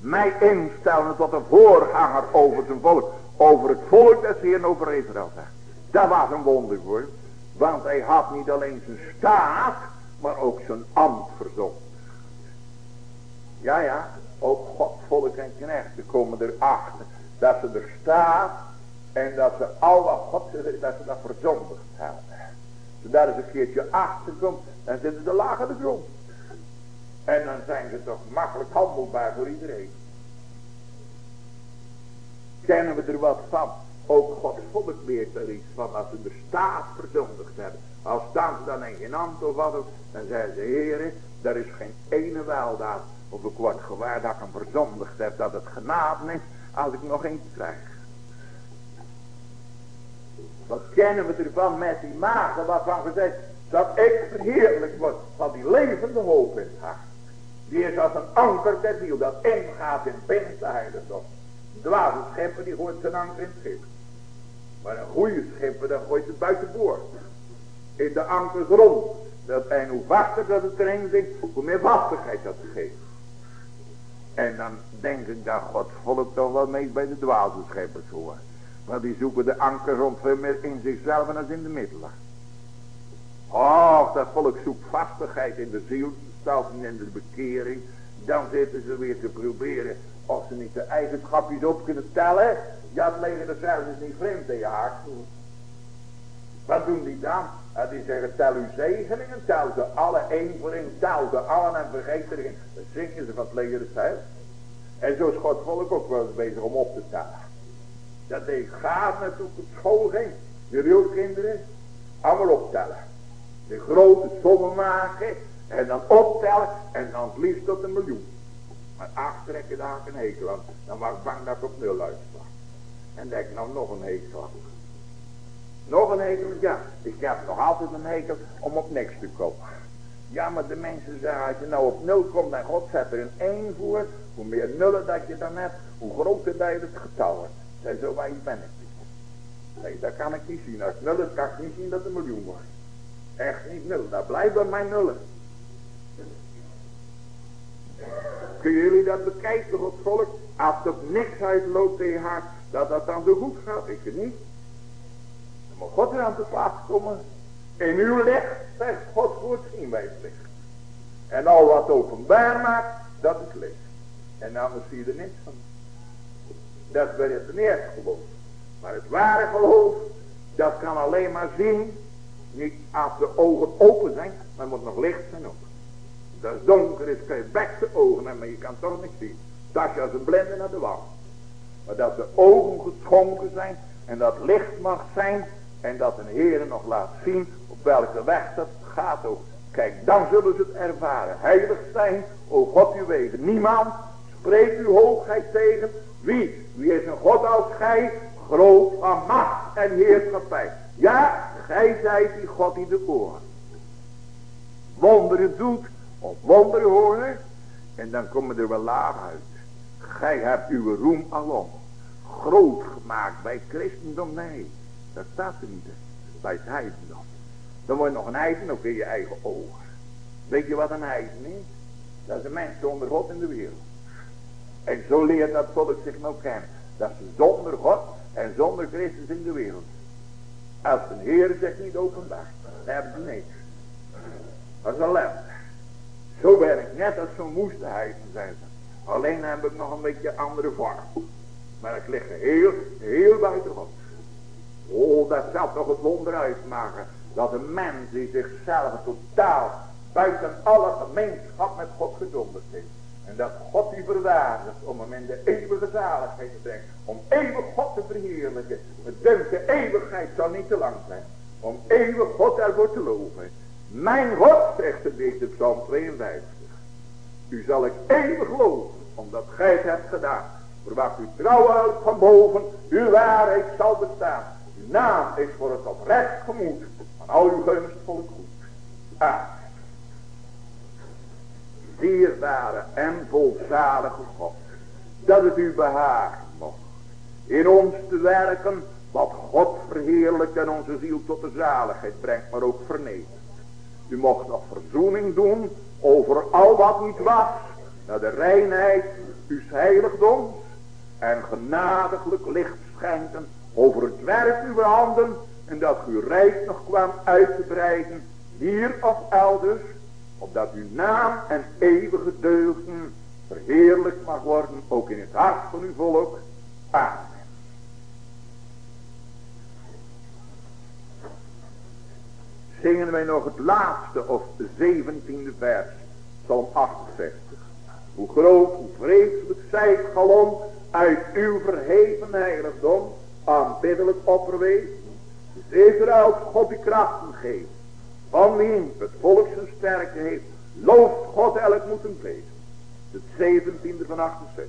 Mij instellen tot een voorganger over zijn volk. Over het volk dat Heer over Israël. Dat was een wonder voor. Want hij had niet alleen zijn staat, maar ook zijn ambt verzond. Ja, ja, ook God, volk en knechten komen erachter dat ze er staat en dat ze al wat God dat ze dat verzondigd hebben. Als daar eens een keertje achter komt, dan zitten ze laag aan de grond. En dan zijn ze toch makkelijk handelbaar voor iedereen. Kennen we er wat van? Ook Gods volk leert er iets van als ze de staat verzondigd hebben. Als staan ze dan in geen ambt of wat dan zeggen ze, heren, er is geen ene weldaad. Of ik word gewaar dat ik hem verzondigd heb, dat het genade is, als ik nog eens krijg. Wat kennen we ervan met die maagden waarvan gezegd dat ik verheerlijk word van die levende hoop in het hart. Die is als een anker ter ziel dat ingaat in binnenste heiligdom. Dwaze schepper die gooit zijn anker in het schip. Maar een goede schipper dan gooit het buitenboord. In de ankers rond. Dat, en hoe vaster dat het erin zit, hoe meer vastigheid dat geeft. En dan denk ik dat God volk toch wel mee bij de dwaze scheppers hoort. Want die zoeken de anker rond veel meer in zichzelf en als in de middelen. Och, dat volk zoekt vastigheid in de ziel, zelfs in de bekering. Dan zitten ze weer te proberen of ze niet de eigenschapjes op kunnen tellen. Ja, het leger er zelfs niet vreemd in je hart. Wat doen die dan? die zeggen, tel uw zegeningen, tel ze alle één voor tel ze allen en vergeet erin. Dan zingen ze van het leger zelf. En zo is God volk ook wel eens bezig om op te tellen. Dat deed gaat met op school ging. De kinderen, allemaal optellen. De grote sommen maken en dan optellen en dan het liefst tot een miljoen. Maar achtrekken daar een hekel aan. Dan was ik bang dat ik op nul uitslag. En denk nou nog een hekel Nog een hekel, ja. Ik heb nog altijd een hekel om op niks te komen. Ja, maar de mensen zeggen, als je nou op nul komt en God zet er een 1 voor, hoe meer nullen dat je dan hebt, hoe groter dat je het getal wordt. Zij zo wijs ben ik niet. Nee, dat kan ik niet zien. Als nul is, kan ik niet zien dat het een miljoen wordt. Echt niet nul. Dat blijft mijn nullen. Kunnen jullie dat bekijken, God volk? Als er niks uitloopt tegen haar, dat dat dan zo goed gaat. Ik niet. Dan moet God er aan te plaats komen. In uw licht, zegt God, goed zien wij het licht. En al wat openbaar maakt, dat is licht. En anders zie je er niks van. Dat het eerste geloof. Maar het ware geloof, dat kan alleen maar zien, niet als de ogen open zijn, maar moet nog licht zijn ook. Dat is donker is, je beste ogen hebben, maar je kan toch niks zien. Dat je als een blinde naar de wand. Maar dat de ogen geschonken zijn en dat licht mag zijn en dat een Heer nog laat zien op welke weg dat gaat ook. Kijk, dan zullen ze het ervaren. Heilig zijn, o God uw wegen. Niemand spreekt uw hoogheid tegen. Wie? Wie is een God als gij? Groot van macht en heerschappij. Ja, gij zijt die God die de oren. wonderen doet of wonderen horen. En dan komen er wel laag uit. Gij hebt uw roem alom groot gemaakt bij christendom. Nee, dat staat er niet. Bij het heidendom. Dan wordt nog een heiden ook in je eigen ogen. Weet je wat een heiden is? Dat is een mens zonder God in de wereld. En zo leert dat volk zich nou kennen. Dat ze zonder God en zonder Christus in de wereld. Als een Heer zich niet openbaart, dan hebben ze niks. Dat is ellende. Zo ben ik net als zo'n moestenheid, zijn. Alleen heb ik nog een beetje andere vorm. Maar ik lig heel, heel buiten God. Oh, dat zou toch het wonder uitmaken. Dat een mens die zichzelf totaal buiten alle gemeenschap met God gedonderd heeft. En dat God u verwaardigt om hem in de eeuwige zaligheid te brengen. Om eeuwig God te verheerlijken. Het de eeuwigheid zal niet te lang zijn. Om eeuwig God daarvoor te loven. Mijn God, zegt de Psalm 52. U zal ik eeuwig loven, omdat gij het hebt gedaan. Verwacht u trouw uit van boven, uw waarheid zal bestaan. Uw naam is voor het oprecht gemoed van al uw gunst volk goed. Amen. Dierbare en volzalige God, dat het u behagen mocht in ons te werken wat God verheerlijkt en onze ziel tot de zaligheid brengt, maar ook vernedert. U mocht nog verzoening doen over al wat niet was, naar de reinheid uw heiligdoms en genadiglijk licht schenken over het werk uw handen en dat uw rijk nog kwam uit te breiden, hier of elders, opdat uw naam en eeuwige deugden verheerlijk mag worden, ook in het hart van uw volk. Amen. Zingen wij nog het laatste of zeventiende vers, Psalm 68. Hoe groot, hoe vreselijk zijt galom uit uw verheven heiligdom aanbiddelijk opperwezen. Dus Israël God die krachten geeft. Van wie het volk zijn sterkte heeft. Looft God elk moeten vlees. Het 17e van 68.